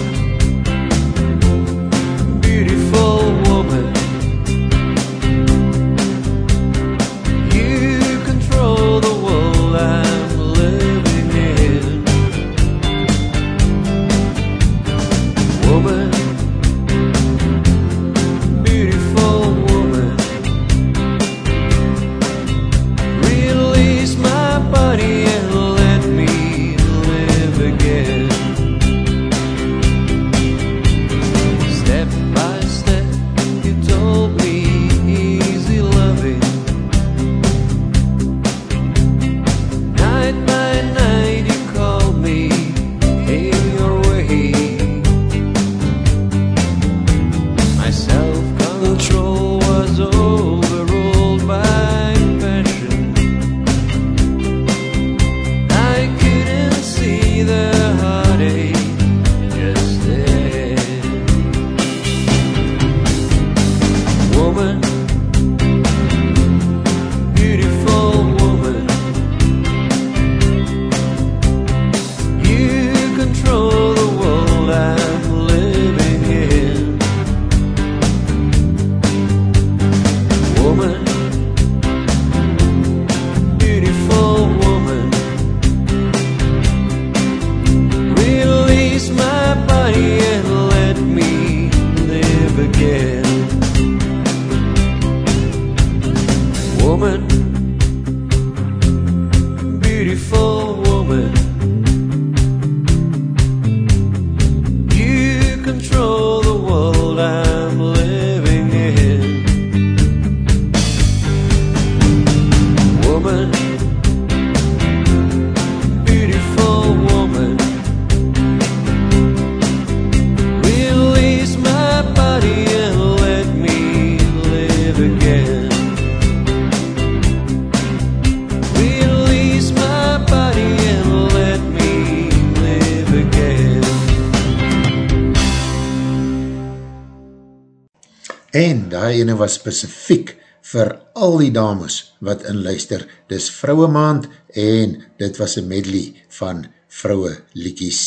En daai ene was specifiek vir al die dames wat inluister. Dis vrouwe maand en dit was een medley van vrouwe liekies.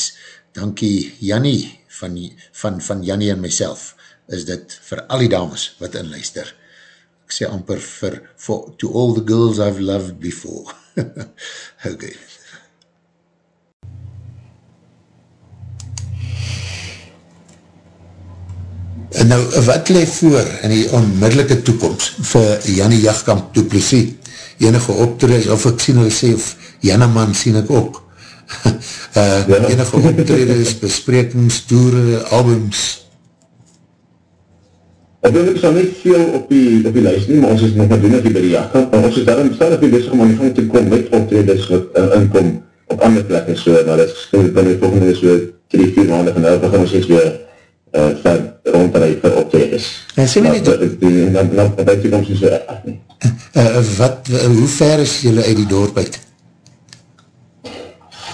Dankie Jannie van, van, van Jannie en myself is dit vir al die dames wat inluister. Ek sê amper vir for, to all the girls I've loved before. okay. Nou, wat leef voor in die onmiddellike toekomst vir Jannie Jagkamp Duplessis? Enige optreders, of ek sien hulle sê, of Janneman sien ek ook. uh, ja. Enige optreders, besprekings, toere, albums?
Ek denk ek sal nie veel op die, op die lijst nie, maar ons is nog maar doen as die by die Jagkamp, maar ons is daarom op die bezig om aan die gang te kom met optreders wat uh, inkom op ander plekken, so, maar dit is dan die volgende so 3-4 maanden van nou, begin ons eens weer uh, ver rondrij vir optreders.
En sê my nie,
Maar, die, dan, dan, dan, dan, dan, so erg nie.
uh, wat, hoe ver is jylle uit die dorp uit?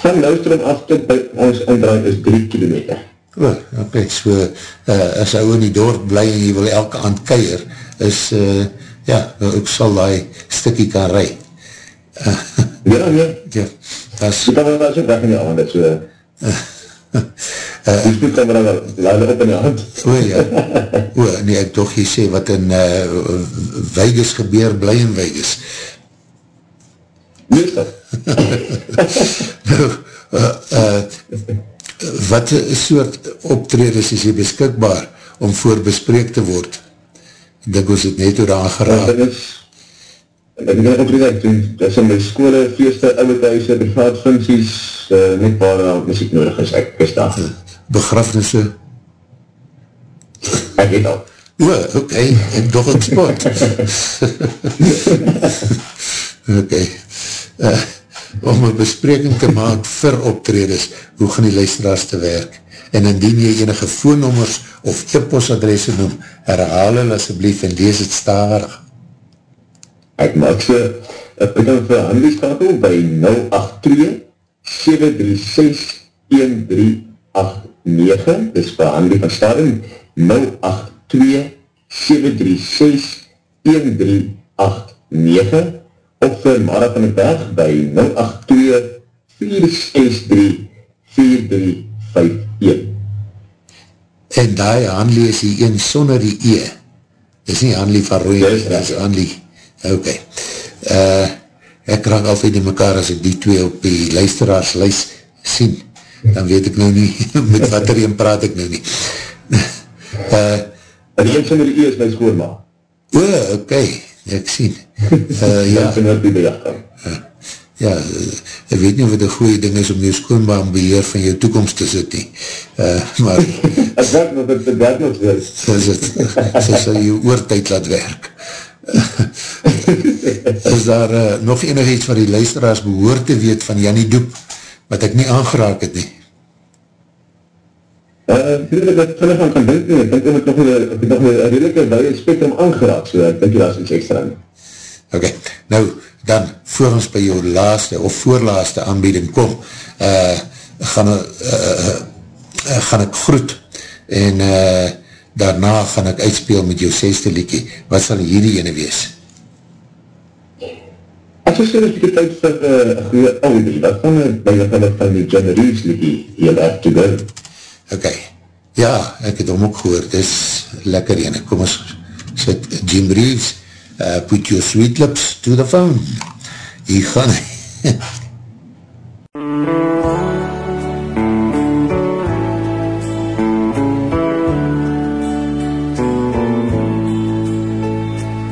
Van Luisteren af tot by ons indraai is 3 kilometer.
O, oh, ok, so, uh, as hy in die dorp bly en jy wil elke aand keier, is, uh, ja, ek sal die stikkie kan ry. Uh,
Ja, ja.
ja, as,
So kan wel so weg in die aand, dit so... Die spoedkamera laat op in die hand.
o ja, o, nee, ek toch jy sê wat in uh, Weges gebeur, bly in Weges.
Meestal.
nou, uh, uh, wat soort optreders is hier beskikbaar om voorbespreek te word? Ek dink ons het net oor aangeraad.
Dit is... Ek het net opgedek, toen, dit is in my skole, feeste, oude thuise, privaat funksies, uh, net waar uh, muziek nodig is, ek is daar.
Begrafnisse.
Ek weet al.
O, ok, ek doch het spot. ok. Uh, om een bespreking te maak vir optreders, hoe gaan die luisteraars te werk? En indien jy enige voornommers of e-postadresse noem, herhaal hulle asjeblief en lees het starig.
Ek maak so, ek begin vir handelskakel by 082 736 1389, dis vir handel van stadium, 082 736 1389, of vir Mara van den Berg by 082 463 4351.
En die Hanlie is die een sonder die E. Dis nie Hanlie van Rooie,
Dis,
dis Hanlie. Ok. Uh, ek raak altyd in mekaar as ek die twee op die luisteraars lys sien. Dan weet ek nou nie, met wat er een praat ek nou nie. uh,
En die een sonder die E is my schoonma.
o, ok, ek sien. Uh, ja.
Van bejagting.
ja, uh, ek weet nie het een goeie ding is om jou skoonbaan beheer van jou toekomst te sit nie. Uh, maar
Ek werk nog, ek werk nog steeds.
is het, sy sal jou oortijd laat werk. is daar uh, nog enig iets wat die luisteraars behoor te weet van Jannie Doep, wat ek nie aangeraak het nie?
Uh, ek weet dat ek vinnig aan kan dink, nie. ek dink ek nog een, ek nog een redelike duie spectrum aangeraak, so ek dink jy daar is iets extra nie.
Ok, nou dan, voor ons by jou laaste of voorlaaste aanbieding kom, uh, gaan, uh, uh, gaan ek groet en uh, daarna gaan ek uitspeel met jou seste liekie. Wat sal hierdie ene wees?
As jy sê, is die tyd vir uh, een goeie oudie, wat van my by die van die John Reeves liekie, You Have To Go.
Ok, ja, ek het hom ook gehoor, dis lekker ene, kom ons sit Jim Reeves, uh, put your sweet lips to the phone, hier gaan hy.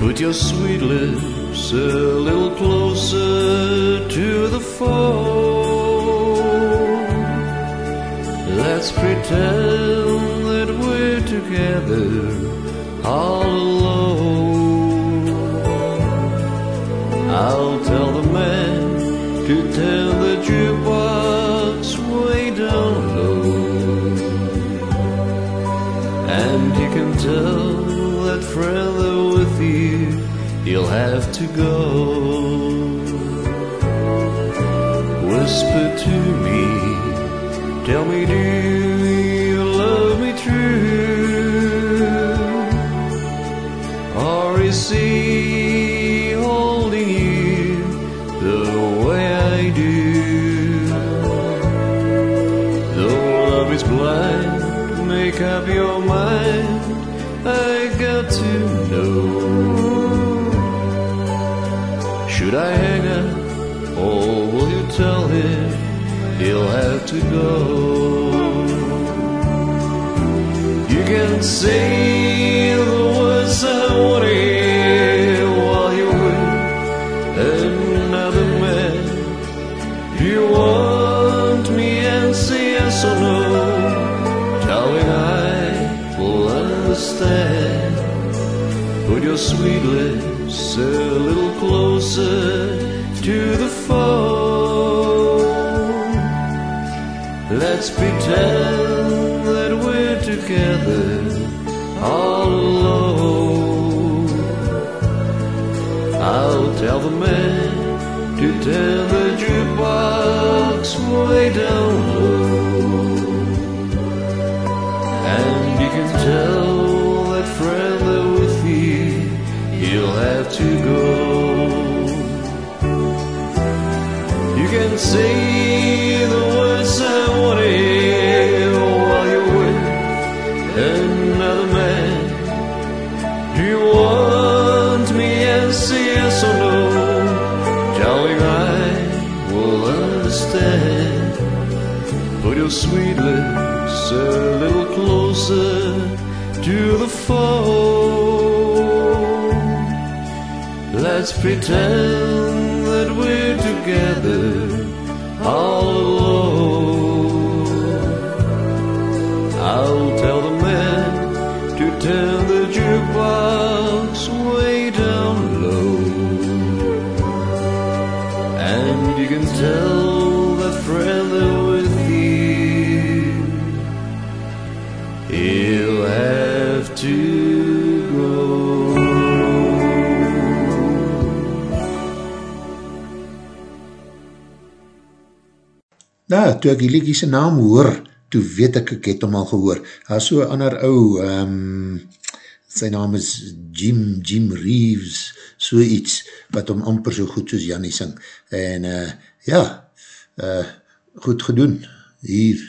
Put your sweet lips A little closer to the fall Let's pretend that we're together all alone. I'll tell the man to tell the jukebox way down low. And you can tell that friend you, you'll have to go. Whisper to me, tell me, do you love me true? Or is he holding you the way I do? Though love is blind, make up your to go? You can say turn the jukebox way down low. And you can tell that friend that with you, he'll have to go. You can say Sweet lips a little closer to the phone. Let's pretend that we're together
toe ek die liekie sy naam hoor, toe weet ek, ek het hom al gehoor. Daar is so een ander ou, um, sy naam is Jim, Jim Reeves, so iets, wat hom amper so goed soos Jannie sing. En uh, ja, uh, goed gedoen, hier,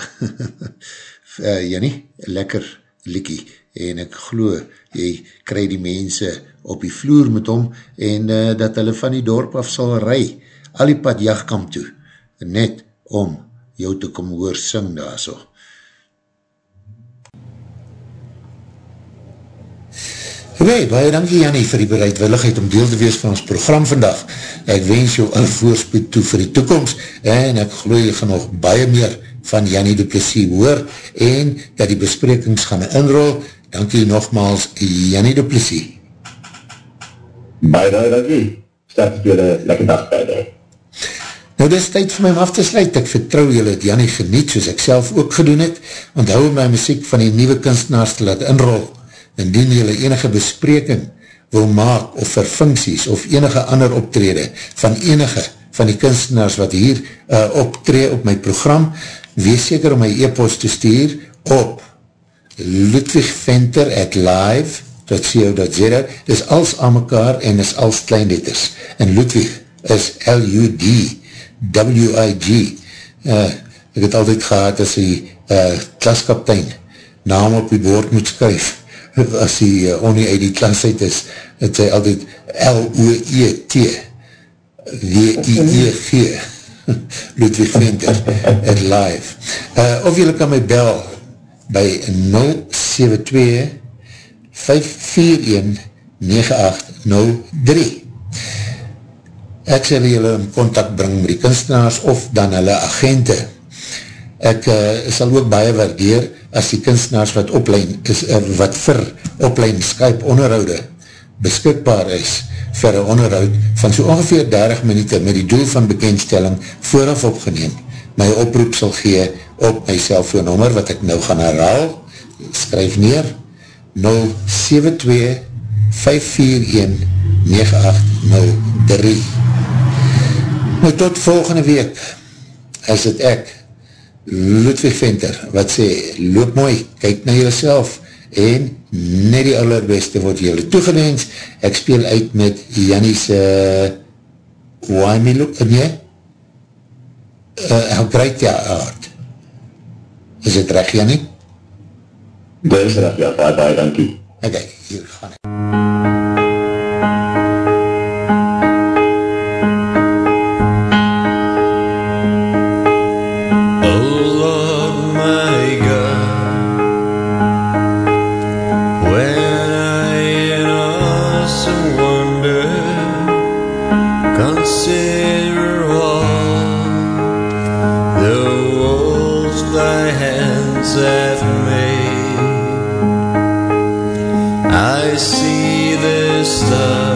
uh, Jannie, lekker liekie, en ek glo, jy krij die mense op die vloer met hom, en uh, dat hulle van die dorp af sal ry, al die pad jachtkamp toe, net om jou te kom hoor sing daar so. Oké, baie dankie Jannie vir die bereidwilligheid om deel te wees van ons program vandag. Ek wens jou al voorspoed toe vir die toekomst en ek geloof jy gaan nog baie meer van Jannie de Plessis hoor en dat die besprekings gaan inrol. Dankie nogmaals Jannie de Plessis.
Baie, baie dankie. Start het julle lekker dag die.
Nou, dit is tyd vir my om af te sluit. Ek vertrouw julle het Jannie geniet, soos ek self ook gedoen het. Onthou my muziek van die nieuwe kunstenaars te laat inrol. Indien julle enige bespreking wil maak of vir funksies of enige ander optrede van enige van die kunstenaars wat hier uh, optree op my program, wees seker om my e-post te stuur op ludwigventer at live.co.za is als aan mekaar en is als kleinletters. En Ludwig is L-U-D W-I-G uh, ek het altyd gehad as die uh, klaskaptein naam op die boord moet skryf. As die uh, onie uit die klas uit is, het sy altyd L-O-E-T W-I-E-G Ludwig Venter. At live. Uh, of jylle kan my bel by 072 541 9803 ek sal jylle in contact bring met die kunstenaars of dan hulle agente. Ek uh, sal ook baie waardeer as die kunstenaars wat oplein is, uh, wat vir oplein Skype onderhoude beskikbaar is vir een onderhoud van so ongeveer 30 minuut met die doel van bekendstelling vooraf opgeneem. My oproep sal gee op my cellfoonnummer wat ek nou gaan herhaal. Skryf neer. 072 541 9803 Nou tot volgende week is het ek Ludwig Venter wat sê loop mooi, kyk na jyself en net die allerbeste word jylle toegewens. Ek speel uit met Jannies uh, Waimilo, nee? Uh, how great your art. Is het recht Jannie?
Dit is recht, ja, baie, baie, dankie.
Ok, hier gaan ek
hands have made. I see the stars.